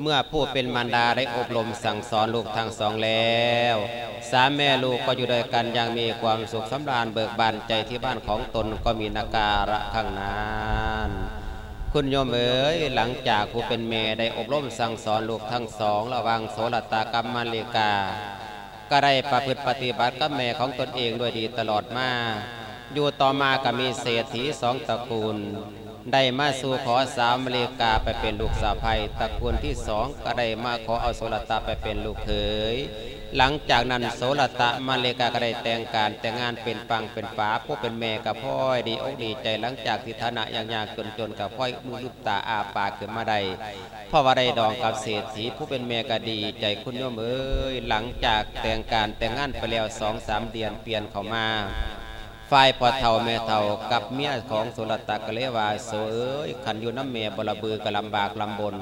เมื่อผู้เป็นมารดาได้อบรมสั่งสอนลูกทั้งสองแล้ว สามแม่ลูกก็อยู่ด้วยกันอย่างมีความสุขสำราญเบิกบานใจที่บ้านของตนก็มีนาการะข้างนานคุณโยมเอ๋ยหลังจากผู้เป็นแม่ได้อบรมสั่งสอนลูกทั้งสองระวังโสรตากรรมมาเลกา ก็ได้ประพฤติปฏิบัติกับแม่ของตนเองด้วยดีตลอดมา อยู่ต่อมาก็มีเศรษฐีสองตระกูล ได้มาสู่ขอสามเลกาไปเป็นลูกสะใภ้ตระกูลที่สองก็ได้มาขอเอาโสรตาไปเป็นลูกเขยหลังจากนั้นโสรตะมาเลกาก็ได้แต่งการแต่งงานเป็นปังเป็นฝาผู้เป็นแม่กับพ่อยดีอกดีใจหลังจากที่ฐานะอย่างยากจนจนกับพ่อยมือลุบตาอาปากขึ้นมาได้พราะว่าได้ดองกับเศรษฐีผู้เป็นแม่ก็ดีใจคุณโยมเอ้ยหลังจากแต่งการแต่งงานไปแล้วสองสามเดือนเปลี่ยนเขามา ฝ่ายพอเฒ่าแม่เฒ่ากับเมียของสุรตะก็เลว่าโสเอ้ยขันอยู่น้ำแม่บระบือก็ลำบากลำบน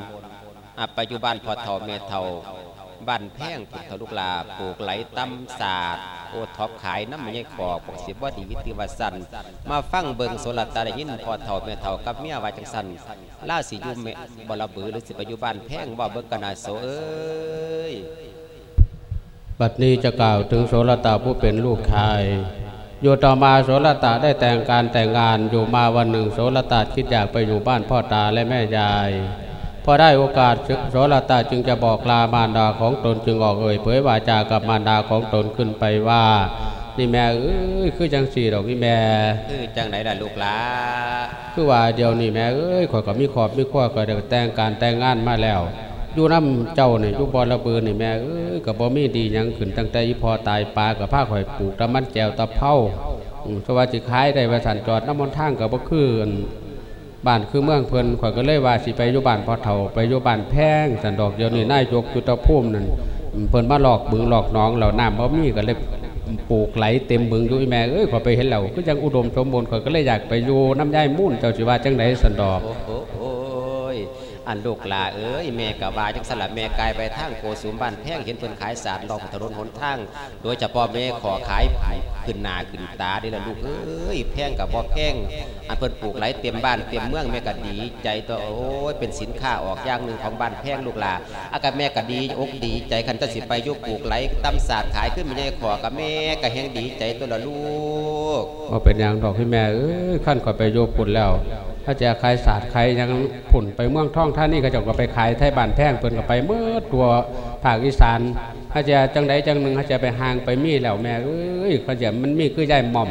อะปัจจุบันพอเฒ่าแม่เฒ่าบ้านแพงปลูกทะลุกลาปลูกไหลตำศาสตร์โอท็อปขายน้ำมันยังขอบอกสิว่าดีวิติวัสันมาฟังเบิงโซลตาได้ยินพอเฒ่าแม่เฒ่ากับเมียวาจังสันล่าสิอยุมบลบือหรือสิปัจจุบันแพงว่าเบิงกันาโสเอ้ย บัดนี้จะกล่าวถึงโสรตาผู้เป็นลูกชาย อยู่ต่อมาโสรตาได้แต่งการแต่งงานอยู่มาวันหนึ่งโสรตาคิดอยากไปอยู่บ้านพ่อตาและแม่ยายพอได้โอกาสโสรตาจึงจะบอกลามารดาของตนจึงออกเอ่ยเผยวาจากับมารดาของตนขึ้นไปว่า นี่แม่เอ้ยคือจังสี่ดอกนี่แม่คือจังไหนล่ะลูกหลาคือว่าเดียวนี่แม่เอ้ยข่อยก็มีขอบมีข้อก็ได้แต่งการแต่งงานมาแล้ว อยู่น้ำเจ้าเนี่อยู่บอระเบือนี่แม่เอ้ยก็บ่มีดียังขึ้นตั้งแต่อีพอตายปลากับผ้าข่อยปลูกตะมันแจวตะเภาอืมก็ว่าสิขายได้ว่าสันจอดน้ำมันทางก็บ่คืนบ้านคือเมืองเพลินข่อยก็เลยว่าสิไปอยู่บ้านพอเฒ่าไปอยู่บ้านแพงสันดอกเดียวนี่นายกยุทธภูมินั่นเพลินมาหลอกบึงหลอกน้องแล้วน้ำบ่มีก็เลยปลูกไหลเต็มบึงอยู่แม่เอ้ยขอยไปเห็นแล้วก็ยังอุดมสมบูรณ์ข่อยก็เลยอยากไปอยู่น้ำยายมุ่นเจ้าสิว่าจังไดสันดอก อันลูกหลาเอ้ยแม่กับว่าจังสลับแม่กายไปทางโกสุมบ้านแพงเห็นเพิ่นขายสารรองถนนหนทาง โดยเฉพาะแม่ขอขายขึ้นหนาขึ้นตาเดิละลูกเอ้ยแพงกับบ่แพงอันเพิ่นปลูกไหลเต็มบ้านเต็มเมืองแม่ก็ดี ใจตัวโอ้ยเป็นสินค้าออกอย่างหนึ่งของบ้านแพงลูกหลาอากาแม่ก็ดีอกดี ใจคันจะสิไปยุปลูกไหลตำศาสตร์ขายขึ้นม่ใช่ขอกับแม่ก็แฮงดีใจตัวละลูกว่าเป็นอย่างดอกที่แม่เอ้ยขั้นขอไปโยปุ่นแล้ว ถ้าจะขายศาสตร์ขายยังผุ่นไปเมืองท่องท่านี่ก็เจะก็ไปขายไทยบ้านแพงเพิ่นก็ไปเมื่อตัวภาคอีสานถ้าจะจังใดจังหนึ่งถ้าจะไปห่างไปมีแล้วแม่เอ้ยเขาจะมันมีคือยายหม่อม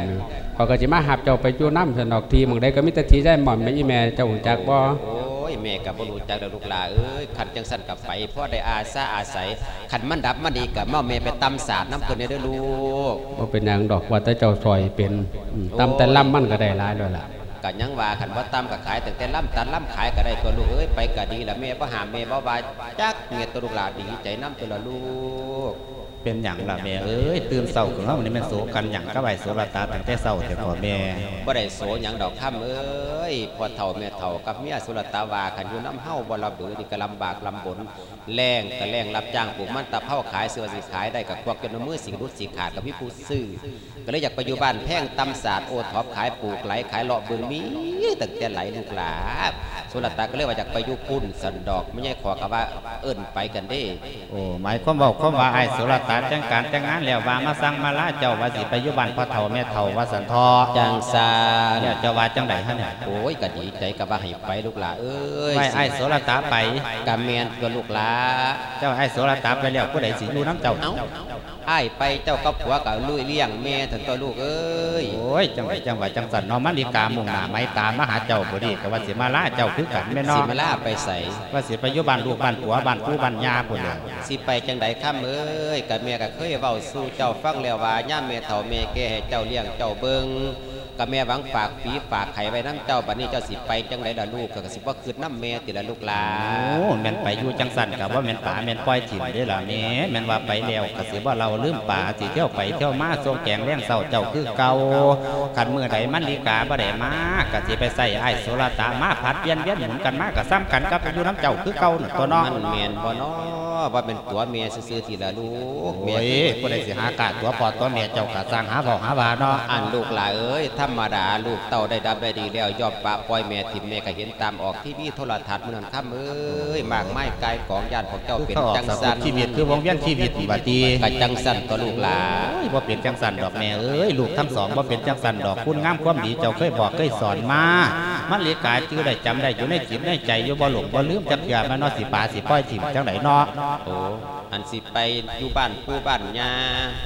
เขาก็จะมาหับเจ้าไปจู่น้ำสนอกทีมึงได้ก็มีแต่ทียายหม่อมแม่อีแม่เจ้าหูจักบ่โอ้ยแม่กับบ่รู้จักแล้วลูกลาเอ้ยขันจังสันกับไปพ่อได้อาซาอาศัยขันมันดับมันดีกับเมาแม่ไปตำศาสตร์น้ำเพิ่นได้เด้อลูกว่าเป็นอย่างดอกว่าแต่เจ้าซอยเป็นตำแต่ล่ำมันก็ได้หลายแล้วยล่ะ ก็ยังว่าขันว่าตำกับขายแต่แต่ล่ำตัดล่ำขายก็ได้ตัวลูกเอ้ยไปก็ดีละแม่พ่อหามแม่บ่ว่าจักเงียตัวลูกหลาดีใจน้ำตัวละลูก เป็นหยังล่ะแม่เอ้ยตื่นเศร้าขึ้นมาวันนี้แม่นโศกันหยังก็ไหวโสรตาตั้งแต่เศร้าแต่พ่อแม่บ่ได้โสหยังดอกค่ำเอ้ยพอเฒ่าแม่เฒ่ากับเมียสุรตาวาคันอยู่น้ำเฮาบ่รับบือนี่ก็ลำบากลำบนแรงก็แรงรับจ้างปลูกมันตะเภาขายเสื้อสิขายได้กับควักจนมือสิงรุดสิขาดกับพี่ผู้ซื้อก็เลยอยากไปอยู่บ้านแพงตำศาสตร์โอท็อปขายปลูกไหลขายเลาะบึงมีตั้งแต่ไหลลูกหลาสุรตาก็เลยว่าอยากไปอยู่พุ่นสันดอกไม่ใช่ขอกับว่าเอิ้นไปกันเด้โอ้หมายความบอกความว่าไอ้โสรตาจังการจังงานแล้วว่ามาสั่งมาลาเจ้าว่าสิไปอยู่บ้านพ่อเฒ่าแม่เฒ่าว่าสันทอจังซาเนี่ยเจ้าว่าจังไดฮะเนี่ยโอ้ยก็ดีใจกับว่าให้ไปลูกหลาเอ้ยไว้ไอ้โสรตาไปกะแมนตัวลูกหลาเจ้าไอ้โสรตาไปแล้วผู้ใดสิอยู่น้ำเจ้าเอ้าอ้ายไปเจ้ากับผัวกับลุยเลี้ยงแม่ถึงตัวลูกเอ้ย โอ้ยจังไดจังหวะจังสันเนอมันดีกามุ่งหน้าไม่ตามมาหาเจ้าบ่ดีก็ว่าสิมาลาเจ้าคือกันแม่นสิอมาล่าไปใส่ว่าสิไปอยู่บ้านลูกบ้านผัวบ้านปู่บ้านย่าพุ่นน่ะสิไปจังใดข้ามเอ้ยกับแม่ก็เคยเว้าสู่เจ้าฟังแล้วว่าย่ามแม่เฒ่าแม่แก่ให้เจ้าเลี้ยงเจ้าเบิ่ง กับแม่หวังฝากฝีฝากไข่ไว้น้ำเจ้าบัดนี้เจ้าสิไปจังใดล่ะลูกก็สิบ่คืนน้ำแม่ติละลูกหลาโอ้แม่นไปอยู่จังสันกับว่าแม่นป่าแม่นปล่อยถิ่นได้อล่ะแม่แม่นว่าไปแล้วก็สิว่าเราลืมป่าสิเที่ยวไปเที่ยวมาส่งแกงแรงเศร้าเจ้าคือเก่าคันมื้อใดมันดีกาบ่ได้มาก็สิไปใส่ไอ้ายโสรตามาผัดเวียนเวียนหมุนกันมาก็ซ้ำกันกับอยู่น้ำเจ้าคือเก่าน่ะตัวเน้องมันแม่นบ่น้อว่าเป็นตัวแม่ซื่อๆทีละลูกแม่โอ้ยผู้ใดสิหากาตัวปอดตัวแม่เจ้าก็สร้างหาเว้าหาว่าเนาะอันลูกหลาเอ้ยธรรมดาลูกเต่าได้ดับได้ดีแล้วยอมปะปล่อยแม่ทิมแม่ก็เห็นตามออกที่พี่โทรทัศน์มื้อนั้นค่ำเอ้ยมากไม้กายของญาติของเจ้าคือเป็นเขาออกจังสกุสัลนชีวิตคือวงเวียนชีวิตนี่บัดนี้กัจังสันตัวลูกหลาโอ้ยบ่เป็นจังสันดอกแม่เอ้ยลูกทั้งสองบ่เป็นจังสันดอกคุณงามความดีเจ้าเคยบอกเคยสอนมามันเลยกายจื้อได้จำได้อยู่ในจิตในใจอยู่บ่หลงบ่ลืมจักเทื่อมันเนาะสิปาสิปล่อยถิ่มจังไดเนาะโอ้อันสิไปอยู่บ้านปู่บ้านยา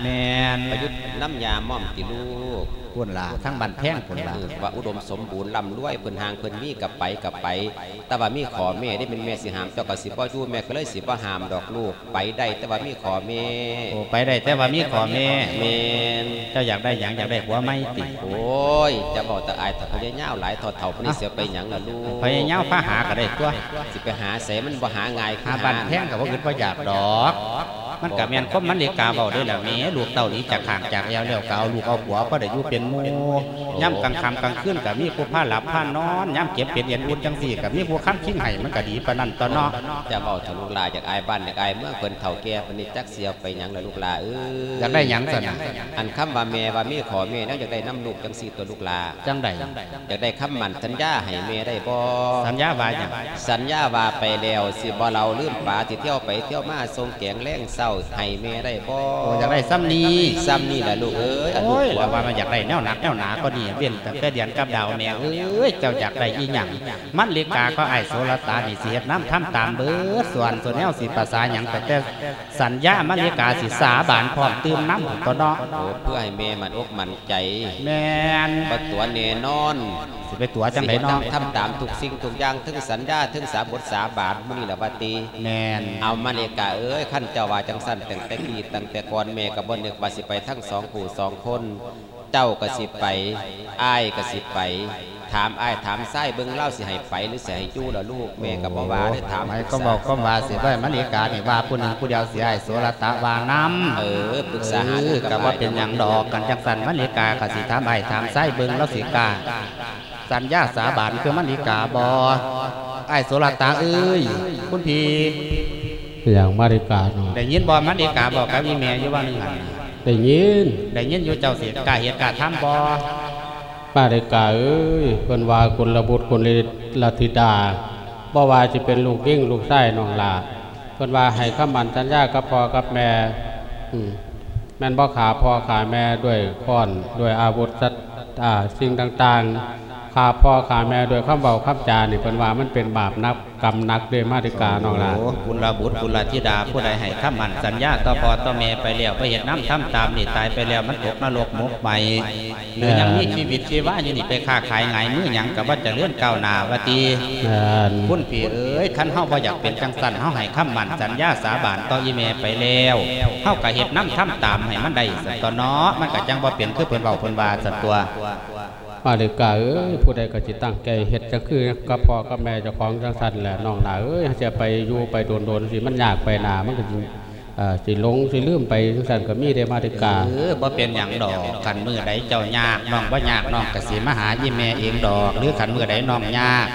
แม่นประยุทธ์น้ำยาม่อมติลูก พุ่นล่ะทั้งบันแพงพุ่นล่ะเออว่าอุดมสมบูรณ์ร่ำรวยเพิ่นหางเพิ่นมีกับไปกับไป แต่ว่ามีขอแม่ได้เป็นแม่สิหามเจ้าก็สิบ่อยู่แม่ก็เลยสิบ่หามดอกลูกไปได้แต่ว่ามีขอแม่โอ้ไปได้แต่ว่ามีขอแม่แม่นเจ้าอยากได้หยังอยากได้ผัวไหม่ติโอ้ยจะบอกแต่อายถ้าพยายามหลายทอดเท่าพวกนี้เสียไปหยังล่ะลูกพยายามพาหาก็ได้ตัวสิไปหาเสมันบ่หาง่ายหาบันแพงก็บ่คิดว่าอยากดอกมันก็แม่นคมมันเลกาเว้าได้แล้วแหม่ลูกเต้านี้จากข้างจากแอวแล้วก็เอาลูกเอาผัวก็ได้อยู่เป็นหมู่ย่ำกลางค่ำกลางคืนก็มีผู้พาหลับพานอนย่ำเก็บเป็ดเอ็นอุ่นจังซี่ก็มีผู้ค้ำคิงให้มันก็ดีปานนั้นตอนเนาะจะบอกถ้าลูกหลาจากอายบ้านจากอายเมื่อเพิ่นเฒ่าแก่เพิ่นนี่จักเสียไปหยังล่ะลูกหลาเอ้ยอยากได้หยังซั่นน่ะอันคำว่าแม่ว่ามีขอแม่แล้วอยากได้น้ำลูกจังสี่ตัวลูกหลาจังไดอยากได้คำมั่นสัญญาให้แม่ได้บ่สัญญาว่าหยังสัญญาว่าไปแล้วสิบ่เราลืมป่าที่เที่ยวไปเที่ยวมาส่งแกงแรงเศร้าให้แม่ได้บ่โอ้อยากได้ซ้ำนี้ซ้ำนี่แหละลูกเอ้ยอันลูโอ้กยหัวเราว่ามันอยากได้แนวหนักแนวหนาก็นี่เว้นแต่แต่เดียนกับดาวแม่เอ้ยเจ้าอยากได้อีหยังมันเลกาก็ไอ้ายโสรตานี่สิเฮ็ดน้ำทำตามเบิดส่วนส่วนแนวสิภาษาหยังแต่แต่สัญญามันเลกาสิสาบานพร้อมตื่มน้ำตัวเนาะโอ้เพื่อให้แม่มันอกมันใจแม่นบ่ตัวแน่นอนสิไปตัวจังไดเนาะทำตามทุกสิ่งทุกอย่างถึงสัญญาถึงสาบทสาบานมื้อนี้ล่ะว่าติแม่นเอามาเลกาเอ้ยขั้นเจ้าว่าจังสั้นตั้งแต่กี้ตั้งแต่ก่อนแม่กับบ่นึกว่าสิไปทั้งสองผู้สองคน เจ้าก็สิไปอ้ายก็สิไป ถามอ้ายถามไส้เบิ่งเล่าสิให้ไปหรือสิให้อยู่ล่ะลูกแม่ก็บ่ว่าได้ถามหมายก็บอกก็ว่าสิไว้มันเลกานี่ว่าผู้หนึงผู้เดียวสิไอ้ายโสรตะว่านํเออปรึกษาหาเอรืออก็ว่าเป็นหยังดอกกันจังสันมันเลกาก็สิถามไอ้ายถามไส้เบิ่งแล้วสิกาสัญญาสาบานคือมันดีกาบอไอ้ายโสรตาเอ้ยคุณพี่อย่างมาริกาเนาะได้ยินบอมันดีกาบอกกับอีแม่อยู่ว่าหนึ่งหัน ได้ยินได้ยินอยู่เจ้าเสียกาเหตุกาทำบอมาริกาเอ้ยเพิ่นว่ากุลบุตรกุลธิดาบ่ว่าสิเป็นลูกยิ่งลูกไส้น้องหลาเพิ่นว่าให้คำมั่นสัญญากับพ่อกับแม่อืมแม่นบ่ขาพ่อขาแม่ด้วยค้อนด้วยอาวุธสัตว์อ่าสิ่งต่าง ๆ ขาพ่อขาแม่ด้วยคำเว้าคำจานี่เพิ่นว่ามันเป็นบาปนักกรรมนักเด้มาริกาน้องหลาโอ้คุณลาบุตรคุณลาธิดาผู้ใดให้ข้ามันสัญญาต่อพอต่อแม่ไปแล้วไปเห็นน้ำทำตามนี่ตายไปแล้วมันตกนรกมุกไปหรือยังมีชีวิตชีวาอยู่นี่ไปค้าขายไงายมือหยังกับว่าจะเลื่อนก้าวหน้าวาตีแม่นคุณพี่เอ้ยคันเฮาบ่อยากเป็นจังสันเฮาให้คำมั่นสัญญาสาบานต่ออีแม่ไปแล้วเฮาก็เฮ็ดน้ำทำตามให้มันได้สันตัวเนาะมันก็จังบ่เป็นคือเพิ่นเว้าเพิ่นว่าสันตัว มาริกาเอ้ยผู้ใดก็สิตั้งใจเฮ็ดจะคือกับพ่อกับแม่เจ้าของจังซั่นแหละน้องหลาเอ้ยจะไปอยู่ไปโดนๆสิมันยากไปหนามันก็สิอ่าสิหลงสิลืมไปจังซั่นก็มีได้มาติกาเออบ่เป็นหยังดอกขันมือใดเจ้ายากน้องบ่ยากน้องก็สิมาหายี่แม่เองดอก หรือขันมือใดน้องยาก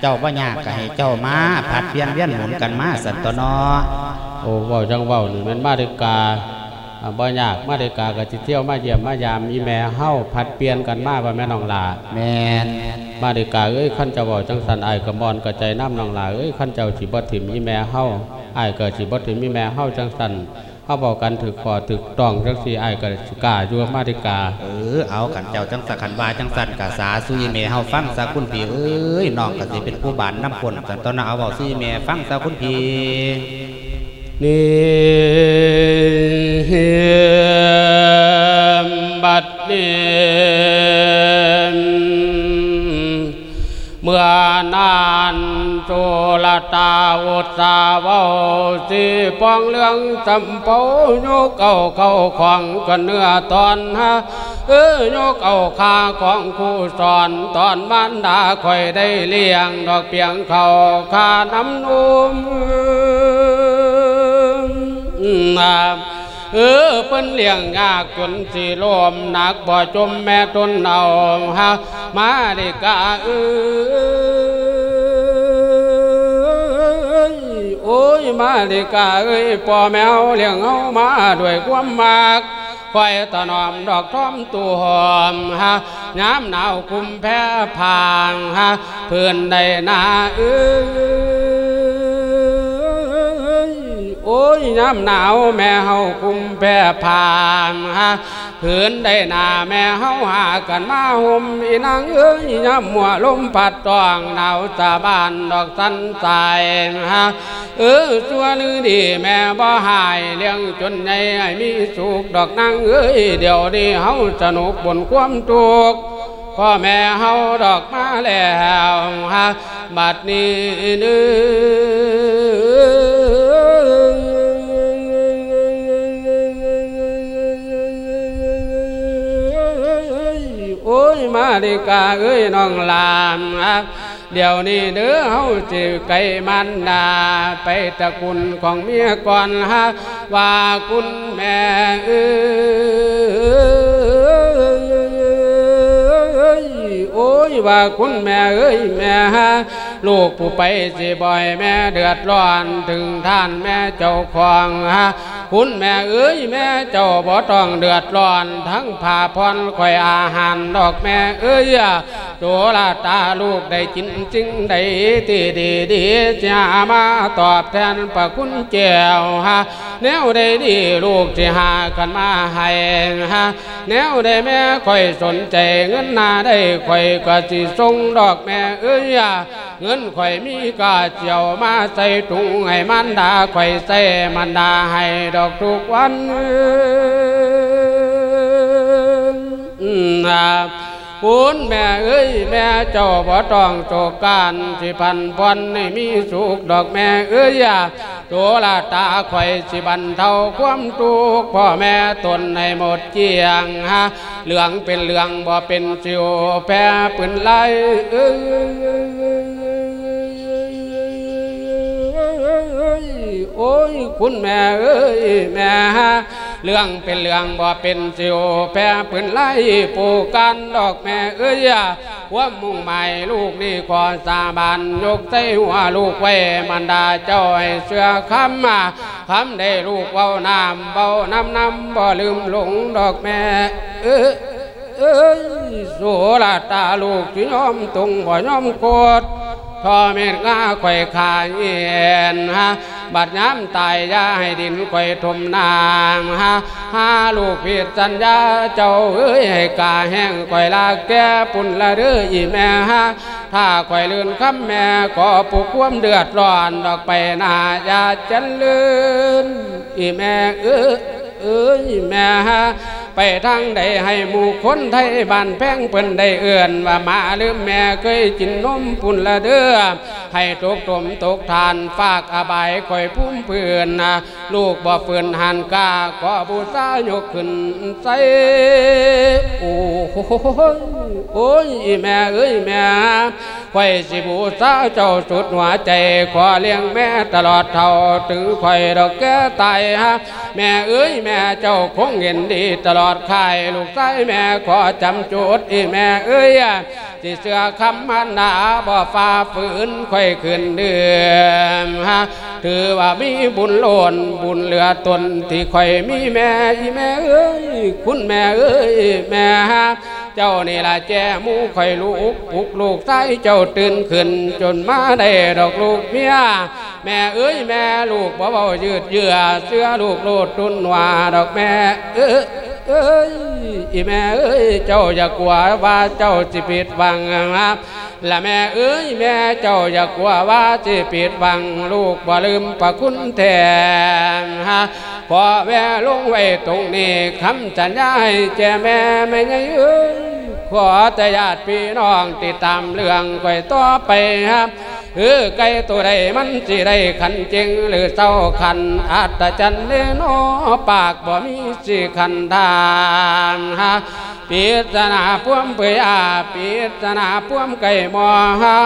เจ้าบ่ยากก็ให้เจ้ามาผัดเปลี่ยนเวียนหมุนกันมาสันตวเนาะโอ้เว้าจังเว้านี่แมันมาติกา อ่าบ่ยากมาติกาก็สิเที่ยวมาเยี่ยมมายามอีแม่เฮาผัดเปลี่ยนกันมาว่าแม่น้องหลาแม่นมาติกาเอ้ยคันเจ้าเว้าจังซั่นอ้ายก็มอนก็ใจน้ำน้องหลาเอ้ยคันเจ้าสิบ่ถิ่มอีแม่เฮาอ้ายก็สิบ่ถิ่มอีแม่เฮาจังซั่นเฮาบอกกันถึกคอถึกต้องจังซี่อ้ายก็สิกล้าอยู่กับมาติกา เออเอาขันเจ้าจังสักขันว่าจังสันกะสาซุยแม่เฮาฟังซะคุณพี่เอ้ยน้องก็สิเป็นผู้บานน้ำคนสันตวเนาะเอาเว้าซุยแม่ฟังซะคุณพี่ นิบัดนี้เมื่อนานสุลตาอุตสาวาสีปองเรื่องจำเปาโยกเก่าเข้าของกันเนื้อตอนฮะเออโยกเอาคาของครูสอนตอนบ้านดาคอยได้เลี้ยงดอกเปียงเขาคาน้ำนุ่ม นาเออเปิ้นเลี้ยงยากจนสิลมหนักบ่จมแม่ตนเอาฮะมาด้กะเอ้ยโอ้ยมาด้กะเอ้ยพ่อแมวเลี้ยงเอามาด้วยความมากคอยตะนอมดอกท้อมตูหอมฮะยามหนาวคุมแพ้พางฮะเพื่อนได้นาเอ้ย โอ้ยยามหนาวแม่เฮาคุมแพ่ผ่านฮะผืนได้หนาแม่เฮาหากันมาห่มอีนางเอ้ยยามมัวลมพัดตองหนาวสาบานดอกสันสายฮะเออสัวลือดีแม่บ่หายเลี้ยงจนใหญ่ให้มีสุขดอกนางเอ้ยเดี๋ยวนี้เฮาสนุกบนความทุกข์ พ่อแม่เฮาดอกมาแล้วฮะบัดนี้นื้โอ้ยมาดิกาเอ้ยน้องลามฮะเดี๋ยวนี้เด้อเฮาสิไกลมันดาไปตะกุลของเมียก่อนฮะว่าคุณแม่เอ้ย ย โอ้ยว่าคุณแม่เอ้ยแม่ฮะลูกผู้ไปสิบ่อยแม่เดือดร้อนถึงท่านแม่เจ้าของฮะคุณแม่เอ้ยแม่เจ้าบ่ต้องเดือดร้อน ทั้งผ่าพรข่อยอาหารดอกแม่เอ้ยโจลาตาลูกได้กินจริงได้ที่ดีดีจะมาตอบแทนพระคุณเจ้าฮะแนวได้ดีลูกจะหากันมาให้ฮะแนวได้แม่ค่อยสนใจเงินหนาได้ข่อยก็สิส่งดอกแม่เอ้ยเงินข่อยมีก็เจียวมาใส่ถุงให้มันดาข่อยใส่มันดาให้ดอกทุกวันอืมอ่าคุณแม่เอ้ยแม่เจ้าบ่ต้องโจกการสิพันพรให้มีสุขดอกแม่เอ้ย ตัวลาตาข่อยสิบันเทาความทุกข์พ่อแม่ตนให้หมดเจียงฮะเหลืองเป็นเหลืองบ่เป็นสิวแพ้ปืนไล่เอ้ยโอ้ยคุณแม่เอ้ยแม่ฮะ เรื่องเป็นเรื่องบ่เป็นสิวแพ้ปืนไล่ปูกันดอกแม่เอ้ยว่ามุ่งหมายลูกนี่ขอสาบานยกใส่หัวลูกไว้มันดาเจ้าให้เสือคำมาคำได้ลูกเว้าน้ำเบาน้ำน้ำบ่ลืมหลงดอกแม่เอ้ยเอ้ยโสลาตาลูกที่ยอมตรงบ่ยอมกด พอเม็ดงาไข่ขาเย็นฮะบัดย้ำตายยาให้ดินไข่ทมน้ำฮะหาลูกผิดสัญญาเจ้าเอ้ยให้กาแห้งไข่ลาแก่ปุ่นละเด้ออีแม่ฮะถ้าไข่ลื่นคำแม่ก็ปลุกความเดือดร้อนดอกไปนาอย่าจันลื่นอีแม่เอ้ เอ้ยแม่ฮะไปทางใดให้หมู่คนไทยบ้านแพงเพิ่นได้เอื่นว่ามาลืมแม่เคยกินนมปุ่นละเด้อให้ตกตมตกทานฝากอบายคอยพุ่มเพื่อนนะลูกบ่ฝืนหันกาขอบูชายกขึ้นใส่โอ้โหโอ้ยแม่เอ้ยแม่ไข่สิบูสาเจ้าสุดหัวใจขอเลี้ยงแม่ตลอดเท่าถึงไข่ดอกแก่ตายฮะแม่เอ้ยแม่ม่เจ้าคงเห็นดีตลอดข่ายลูกชายแม่ขอจำจุดอีแม่เอ้ยที่เสือคำมันดาบ่ฟ้าฝืนไข่ขึ้นเดือมฮะถือว่ามีบุญโลนบุญเหลือตนที่ไข่มีแม่อีแม่เอ้ยคุณแม่เอ้ยแม่ฮะเจ้านี่ละแจมูข่อยลูกปลุกลูกใส่เจ้าตื่นขึ้น จนมาได้ดอกลูกเมียแม่เอ้ยแม่ลูกบ่เบายืดเยื่อเสื้อลูกโลดตุนว่าดอกแม่เอ้ยเอ้ยอีแม่เอ้ยเจ้าอย่ากลัวว่าเจ้าสิผิดหวังครับ ละแม่เอ้ยแม่เจ้าอย่ากลัวว่าสิผิดหวังลูกบ่ลืมพระคุณแทนฮะพอแม่ลงไว้ตรงนี้คำสัญญาให้แจแม่ไม่ไงเอ้ยขอแต่ญาติพี่น้องติดตามเรื่องไปต่อไปครับเออไก่ตัวใดมันสิได้ขันจริงหรือเศร้าขันอาตจันเลนอปากบ่มีสิขันทางฮะ ปิศนาพ่วมเปยอาปิศนาพ่วมไก่หมอฮะ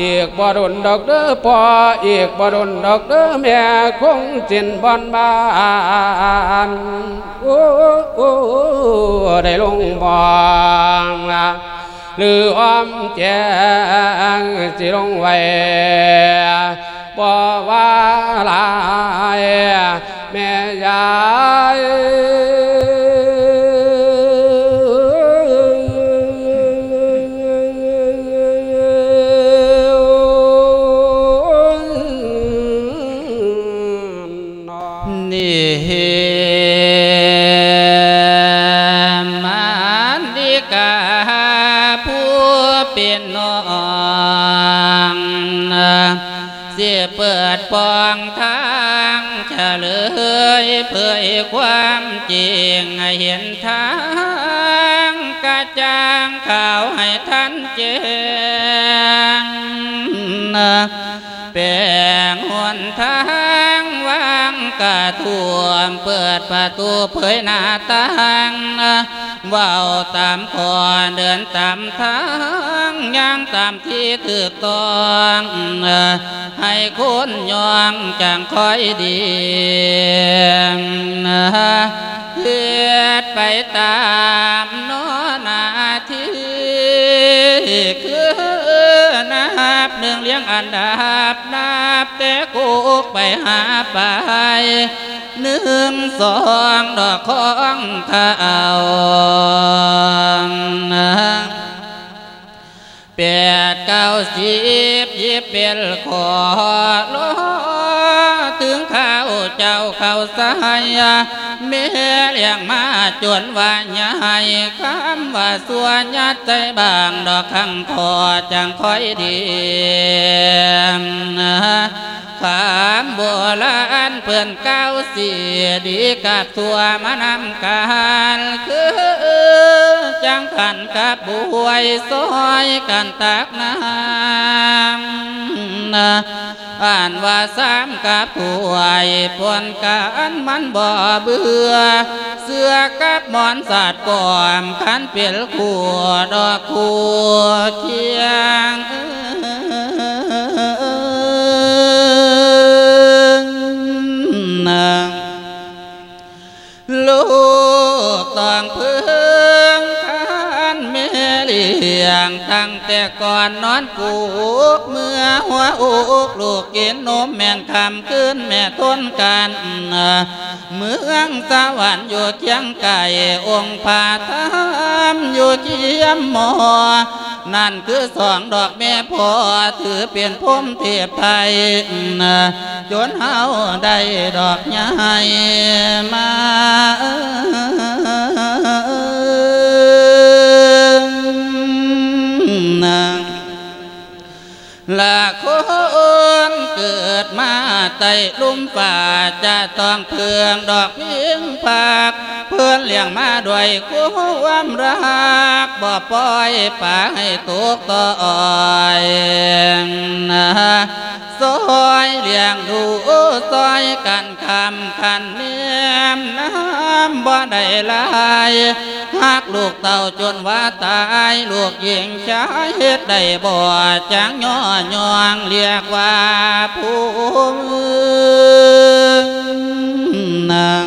อีกบ่ดนดอกเด้อพออีกบ่ดนดอกเด้อแม่คงจินบอนบ้านโอ้โอ้ได้ลงบองละหรืออ้อมแจงสิลงไว้บ่ว่าลายแม่ยาย องทางเฉลยเผยความจริงให้เห็นทางกระจ่างข่าวให้ท่านเจงแปลงหนทางางกระท่วมเปิดประตูเผยหน้าต่างเว้าตามคอเดินตามทางย่างตามที่ถูกต้องให้คุณยองจังคอยดีเพื่อไปตามโนนาที่คือนับ หนึ่งเลี้ยงอันดับนับแต่กูไปหาไปหนึ่งสองดอกของเขาแปดเก้าสิบยิบเป็นขอลงาข้าสายเมื่อเลี้ยงมาจนว่าใหญ่คำว่าสัวนยัดใจบางดอกข้างคอจังคอยดีขามโบราณเพื่อนเก้าเสียดีกับทัวมานำการคือจังขันกับบวยซอยกันตักน้ำ อ่านว่าสามกับถวยปวนกันมันบ่เบื่อ เสื้อกับหมอนสาดปอมขันเปลี่ยนขัวดอกขัวเคียงนางลูกต้องเพึ่งคัน เลี้ยงตั้งแต่ก่อนนอนกูเมื่อหัวอุกลูกกินนมแม่นคำขึ้นแม่ต้นกันเมืองสวรรค์อยู่เคียงไก่องค์พาธรรมอยู่เคียมหมอนั่นคือสองดอกแม่พ่อถือเป็นพรมเทียบไทยจนเฮาได้ดอกใหญ่มา ละคนเกิดมาใต้ลุ่มป่าจะต้องเพื่องดอกเพียงปาก เพื่อนเลี้ยงมาด้วยความรักบ่ปล่อยป่าให้ตกต่อยนะซอยเลี้ยงดูซอยกันคำคันเนียมน้ำบ่ได้ลายหากลูกเต่าจนว่าตาย ลูกหญิงชายเฮ็ดได้บ่จางย่อยองเรียกว่าผู้นาง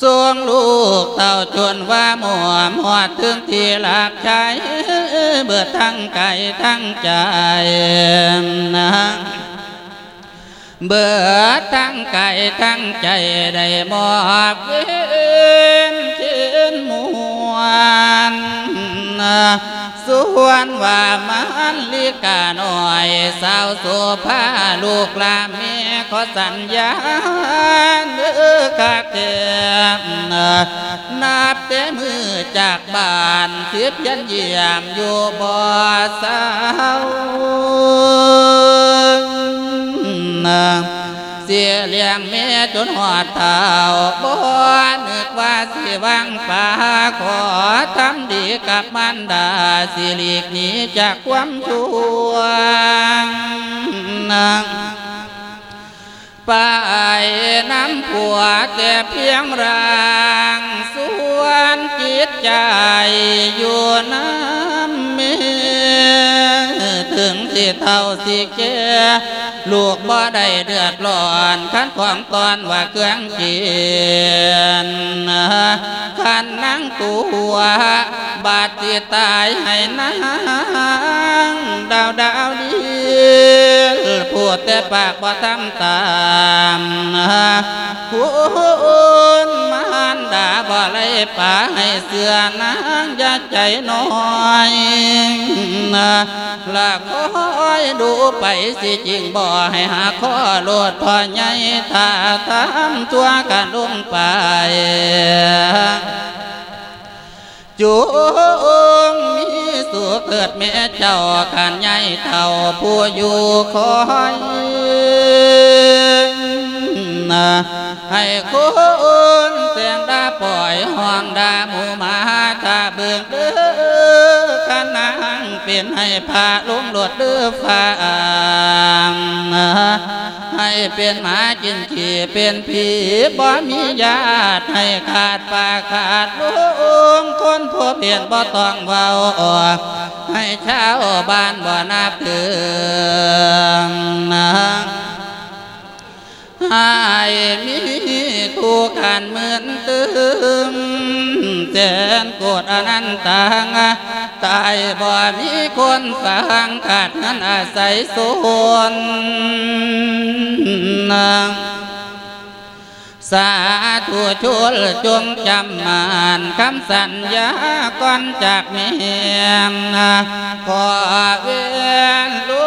สวงลูกเต่าจนว่าหมวมหอดถึงที่หลักใจเบื่อทั้งกายทั้งใจนะเบิดทั้งกาง ใจได้มอบเวนชื่นมวนนะส่วนว่ามันลิกาหน่อยสาวโสภาลูกลา เมียเด้อคักเถิดนับแต่มือจากบ้ยเพียนเมียจนหอดเท้าบ่นึกว่าสิวังป่าขอทำดีกับมันดาสิหลีกหนีจากความชั่วนางไปน้ำผัวแต่เพียงร่างส่วนจิตใจอยู่น้ำเมถึ สีเท่าสิเจลูกบ่ได้เดือดร้อนขันของตอนว่าเครื่องเจียนขันนั่งตัวบาดสิตายให้นางดาวดาวเดียวพูดแต่ปากบ่ทำตามคุณมันด่าบ่เลยป่าให้เสือนางยาใจน้อยละคอยดูไปสิจริงบ่ให้หาข้อโลดพอใหญ่ถ้าทำตัวกันลงไปจูงมีสุขเกิดแม่เจ้าขันใหญ่เท่าผู้อยู่คอยนะ ให้คุณเสียงดาปล่อยห้องดาหมูมาตาเบืองเด้อขันนางเป็นให้พาลุงหลดเด้อฟ้านะให้เป็นหมากินขี้เป็นผีบ่มีญาติให้ขาดปากขาดลุงคนพบเห็นบ่ต้องเว้าให้ชาวบ้านบ่นับถือ นะให้มีทุกขันเหมือนตึมแสนโกดอนันตังตายบ่มีคนฟังขาดนั้นอาศัยส่วนนางสาธุชนจงจำมานคำสัญญาก่อนจากเมียงขอเวียนลุ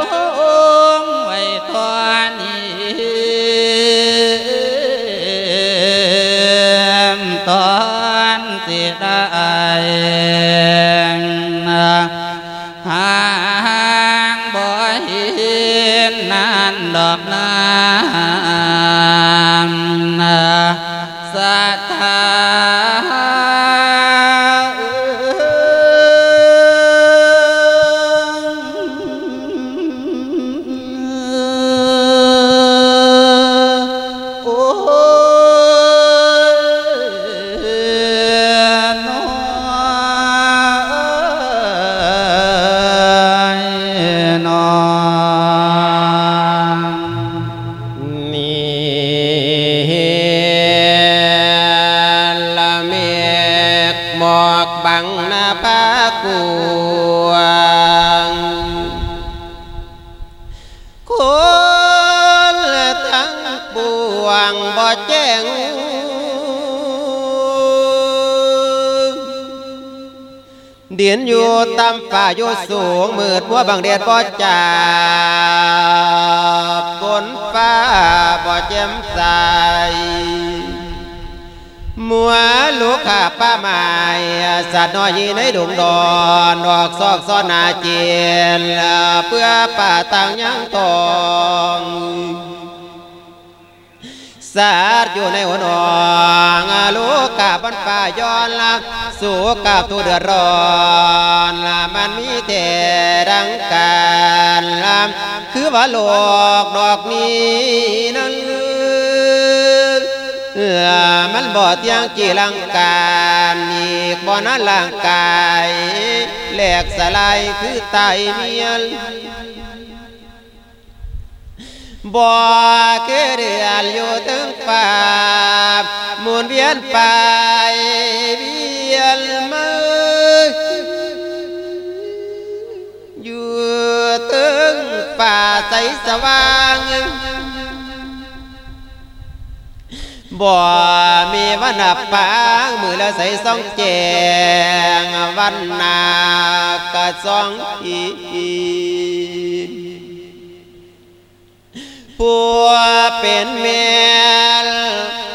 ตามฝ่าอยู่สูงมืดมัวบางเดียดบ่จ่าบนฟ้าบ่แจ่มใสมัวลูกขาป้าไม้สัตว์น้อยในดงดอนดอกซอกซ้อนนาเจียนเพื่อป่าต่างยังตองสาดอยู่ในหัวนองลูกกาบันป่าย้อนละ สู่กับตัวเดือดร้อนละมันมีแต่ดังการละคือว่าโลกดอกนี้นั้นมันบ่เที่ยงจีรังการอีกบ่นั้นร่างกายแหลกสลายคือไตเมียนบ่คือเดือนอยู่ถึงป่าหมุนเวียนไป เวียนมาอยู่ถึงป่าใสสว่างบ่มีวันนับปางมือละใสสองแจงวันนากะสองอีผัวเป็นแม่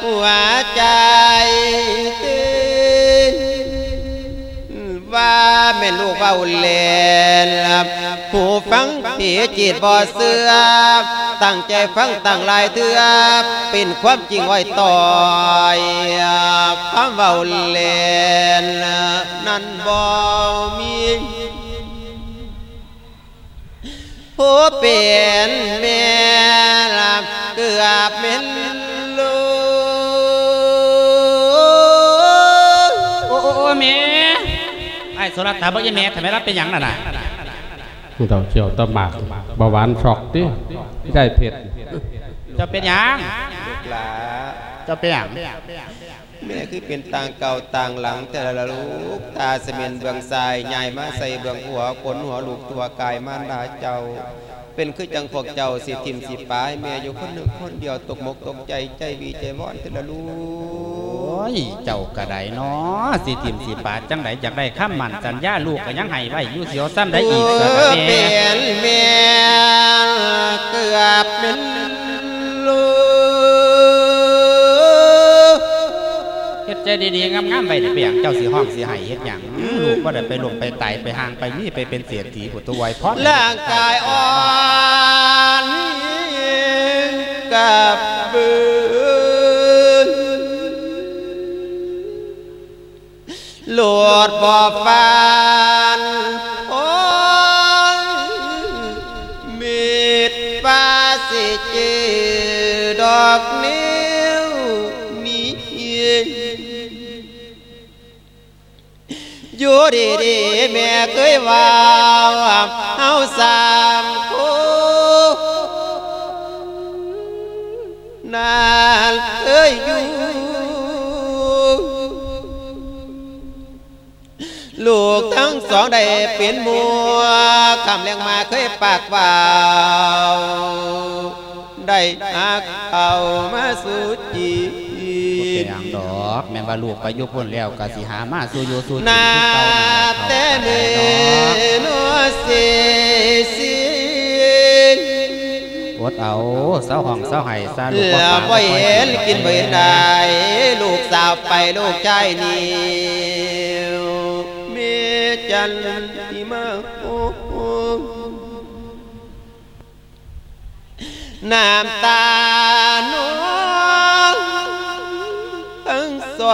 หัวใจ ว่าแม่นลูกเบาเลนผู้ฟังผีจิตบ่เสือตั้งใจฟังตั้งลายเถือเป็นความจริงไว้ต่อยคำเบาเลนนั้นบ่มีผู้เป็นแม่ลับเกือบเป็นลูกโอ้โอ้โอ้แม่ ไอ้โซลัตถามว่าไอ้แม่ทำไมรับเป็นหยังน่ะน่ะเต่าเจียวตะหมากเบาหวานช็อกดิไม่ได้เผ็ดเจะเป็นหยังหลาเจะเป็นหยังแม่คือเป็นต่างเก่าต่างหลังแต่ละลูกตาเสมียนเบืองทรายใหญ่มาใส่เบืองหัวขนหัวลูกตัวกายมารดาเจ้า เป็นคือจังพวกเจ้าสิทิมสิปายแม่อยู่คนหนึ่งคนเดียวตกมกตกใจใจวีใจวอนแต่ละลูโอ้กยเจ้ากระไดเนาะสิติมสิปาดจังไดอยากได้ข้ามมันสัญญาลูกก็ยังให้ไว้อยู่เสียวซ้ำได้อีกสักเออแม่เป็นแม่เกือบเป็นลูก เฮ็ดใจดีๆงามๆไปได้เปียงเจ้าสีห้องสิให้เฮ็ดหยังลูกบ่ได้ไปลงไปไตไปห่างไปนี่ไปเป็นเศรษฐีผู้ตัวไวพร้อร่างกายอ่อนกับบืนหลวดบ่ฟ้า อยู่ดีแม่เคยว่าเฮาสามคนนานเคยอยู่ลูกทั้งสองได้เป็นมัวคำเลี้ยงมาเคยปากเปล่าได้หักเอามาสู่จีเป็นหยังด อกแม่นว่าลูกไปอยู่พุ่นแล้วก็สิหามาสู่อยู่สู่กินนาคือเก่านั่นล่ะแต่เฒ่าเมเนาะนัวเสียสิอดเอาเศร้าห้องเศร้าไห้ซาลูกแล้บ่วปาบ่เห็นกินบ่เห็นได้ลูกสาวไปลูกชายนี่เมจันที่มาโอ้โอ้น้ำตา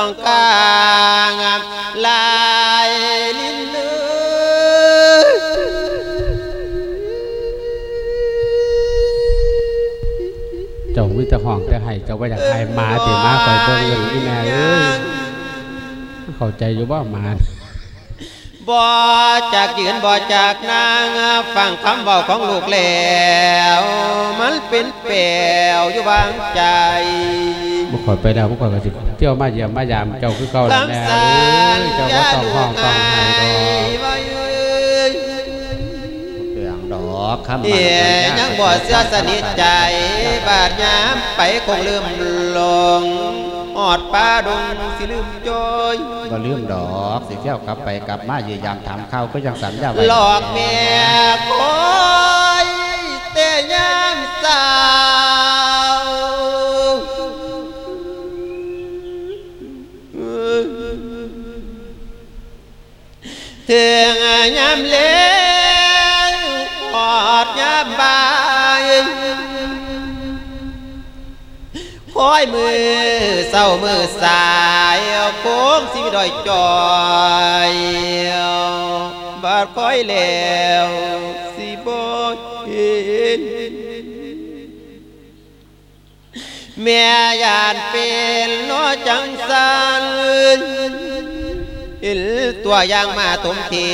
งสองข้างลายลิ้นลยเจ้าวิตาห้องแต่ให้เจ้าว่าอยากให้มาติมาคอยเบิ่งเรื่องนี่แม่เอ้ยเข้าใจอยู่ว่ามาบ่จากยืนบ่จากนางฟังคำเบาของลูกแล้ว มันเป็นแปลวอยู่บางใจ บุคอยไปแล้วบุคอยก็สิเที่ยวมาเยี่ยมมายามเจ้าคือเก่าแล้วแม่ลำเอ้สายเจ้าก็ต้องห้องต้องให้ดอกไว้เอ้ยเปียงดอกคำเอียยังบ่เสียสนิทใจ บาดยามไปคงลืมลงออดป่าดงสิลืมจอยบ่ลืมดอกสิเที่ยวกลับไปกลับมาเยี่ยามถามข้าวก็ยังสัญญาไว้หลอกแม่คอยแต่ยามสา ถึงยามเลี้ยงปอดยามบ่ายคอยมือเศร้ามือสายโค้งสีดอยจอยบาดคอยแล้วสิบ่เห็นแม่ยานเป็นน้อจังสัน อิลตัวย่างมาตมที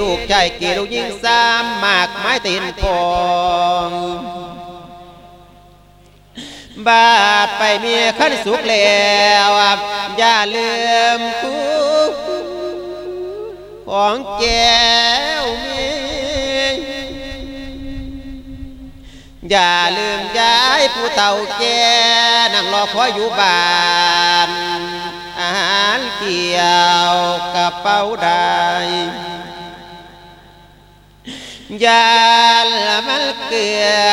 ลูกชายกี่ลูกยิงสามหมากไม้ตีนพองบาดไปเมียขั้นสุขแล้วอย่าลืมกูของแก้วเมียอย่าลืมย้ายผู้เต่าแก่นั่งรอคอยอยู่บ้านอา หารเกี่ยวกระเป๋าได้ยาละมันเกิ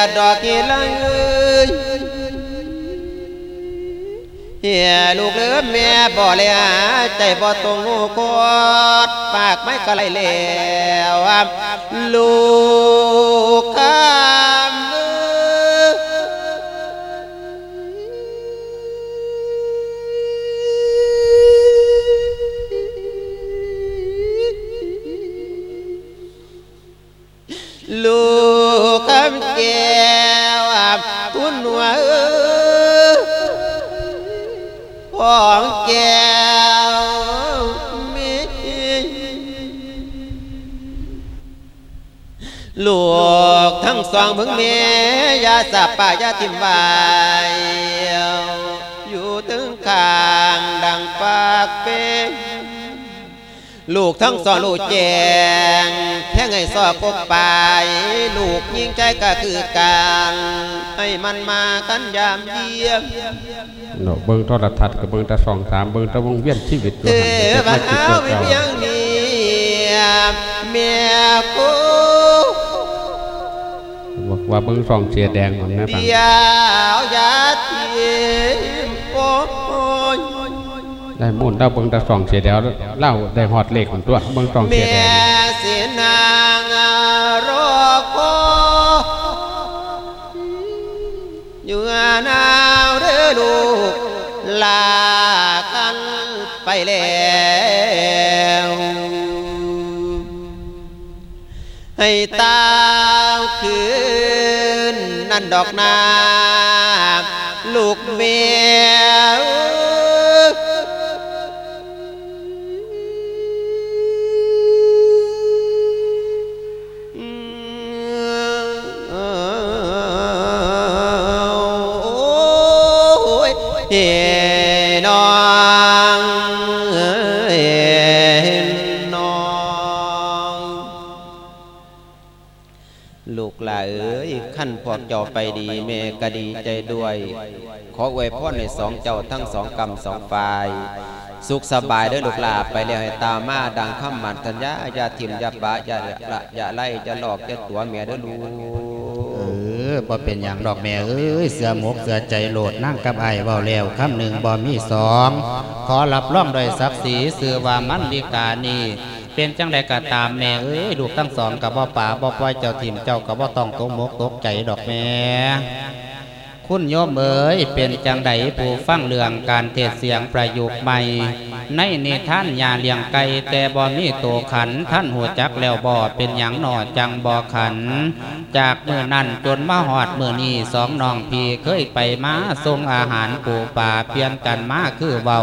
ดดอกกีลังเอ้ยเฮียลูกเลือแม่บ่เลยหาใจบ่ตรงงูกอดปากไม่กะไรแล้วลูกคำ ลูกคำแก้วคุณหัวของแก้วมีลูกทั้งสองเบิ่งเมียาสับป่ายาทิมไวอยู่ถึงข้างดังปากเป็น ลูกทั้งสองลูกแจงแท่งให้สอบกบไปลูกยิงใจก็คือการให้มันมากันยามเยี่ยมเนาะเบิ่งโทรทัศน์กับเบิ่งแตะสองสามเบิ่งแตะวงเวียนชีวิตอยู่เทหันวเด็กดามาจิตวิเจ้าเพียงนี้เมียกูบอกว่าเบิ่งสองเสียแดงของแม่ฟังเดียวยาทีมโอ้ย ได้มุ่นเล่าเบิ่งตะสองเสียแดงเล่าได้ฮอดเลขของตัวเบิ่งสองเสีเมียแดงเสียนางรอคอยู่นาวเด้อลูกลากันไปแล้วให้ตาคืนนั่นดอกนาลูกเมีย วกเจ้าไปดีแม่ก็ดีใจด้วย ขออวยพรในสองเจ้าทั้งสองกรรมสองฝ่าย สุขสบายเด้อลูกหลาไปแล้วให้ตามาดังคำมันธัญญาอย่าทิมอย่าปะอย่าละอย่าไล่อย่าหลอกอย่าตัวแม่เด้อลูเออบ่เป็นอย่างดอกแม่เอ้ยเสือหมกเสือใจโหลดนั่งกับไอ้เว้าแล้วคำหนึ่งบ่มีสองขอรับรองโดยศักดิ์ศรีสื่อว่ามันวิกานี เป็นจังไดก็ตามแม่เอ้ยลูกทั้งสองกับบ่ป่าบ่ปล่อยเจ้าทิมเจ้ากับบ่ต้องตกมกตกใจดอกแม่ คุณโยมเอ๋ยเป็นจังไดผู้ฟังเรื่องการเทศเสียงประยุกต์ใหม่ ในนิท่านยาเลียงไก่แต่บ่มีโตขันท่านหัวจักแล้วบ่เป็นหยังหนอจังบ่อขัน จากมือนั้นจนมาหอดมือนี้สองน้องพี่เคยไปมาส่งอาหารปูป่าเปลี่ยนกันมาคือเบา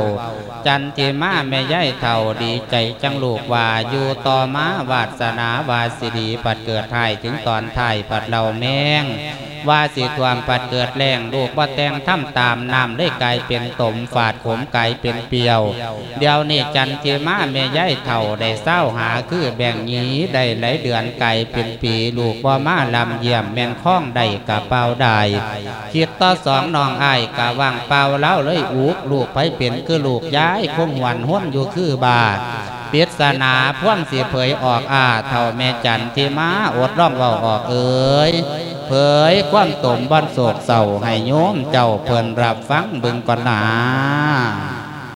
จันทิมาแม่ย่ายเท่าดีใจจังลูกว่าอยู่ต่อมาวาสนาวาสิดีปัดเกิดไทยถึงตอนไทยปัดเราแมง ว่าสิทวามปัดเกิดแรงลูกบ่แต่งทำตามน้ำได้กลเป็นตมฝาดขมไกลเป็นเปียว เดี๋ยวนี้จันทิมาแม่ย่ายเท่าได้เศร้าหาคือแบ่งหยีได้หลายเดือนไก่เป็นปีลูกบ่มาลำเยี่ยมแมงข้องได้กะเป่าได้คิดต่อสองนองอายกะว่างเป่าเล่าเลยอุกลูกไปเป็นคือลูกย้ายคงหวันห้วนอยู่คือบาทปริศนาพ่วงสีเผยออกอาเท่าแม่จันที่มาอดร้องเบาออกเอ๋ย ผยความตมบ้านโศกเศร้าให้โยมเจ้าเพิ่นรับฟังบึงก่อนหนา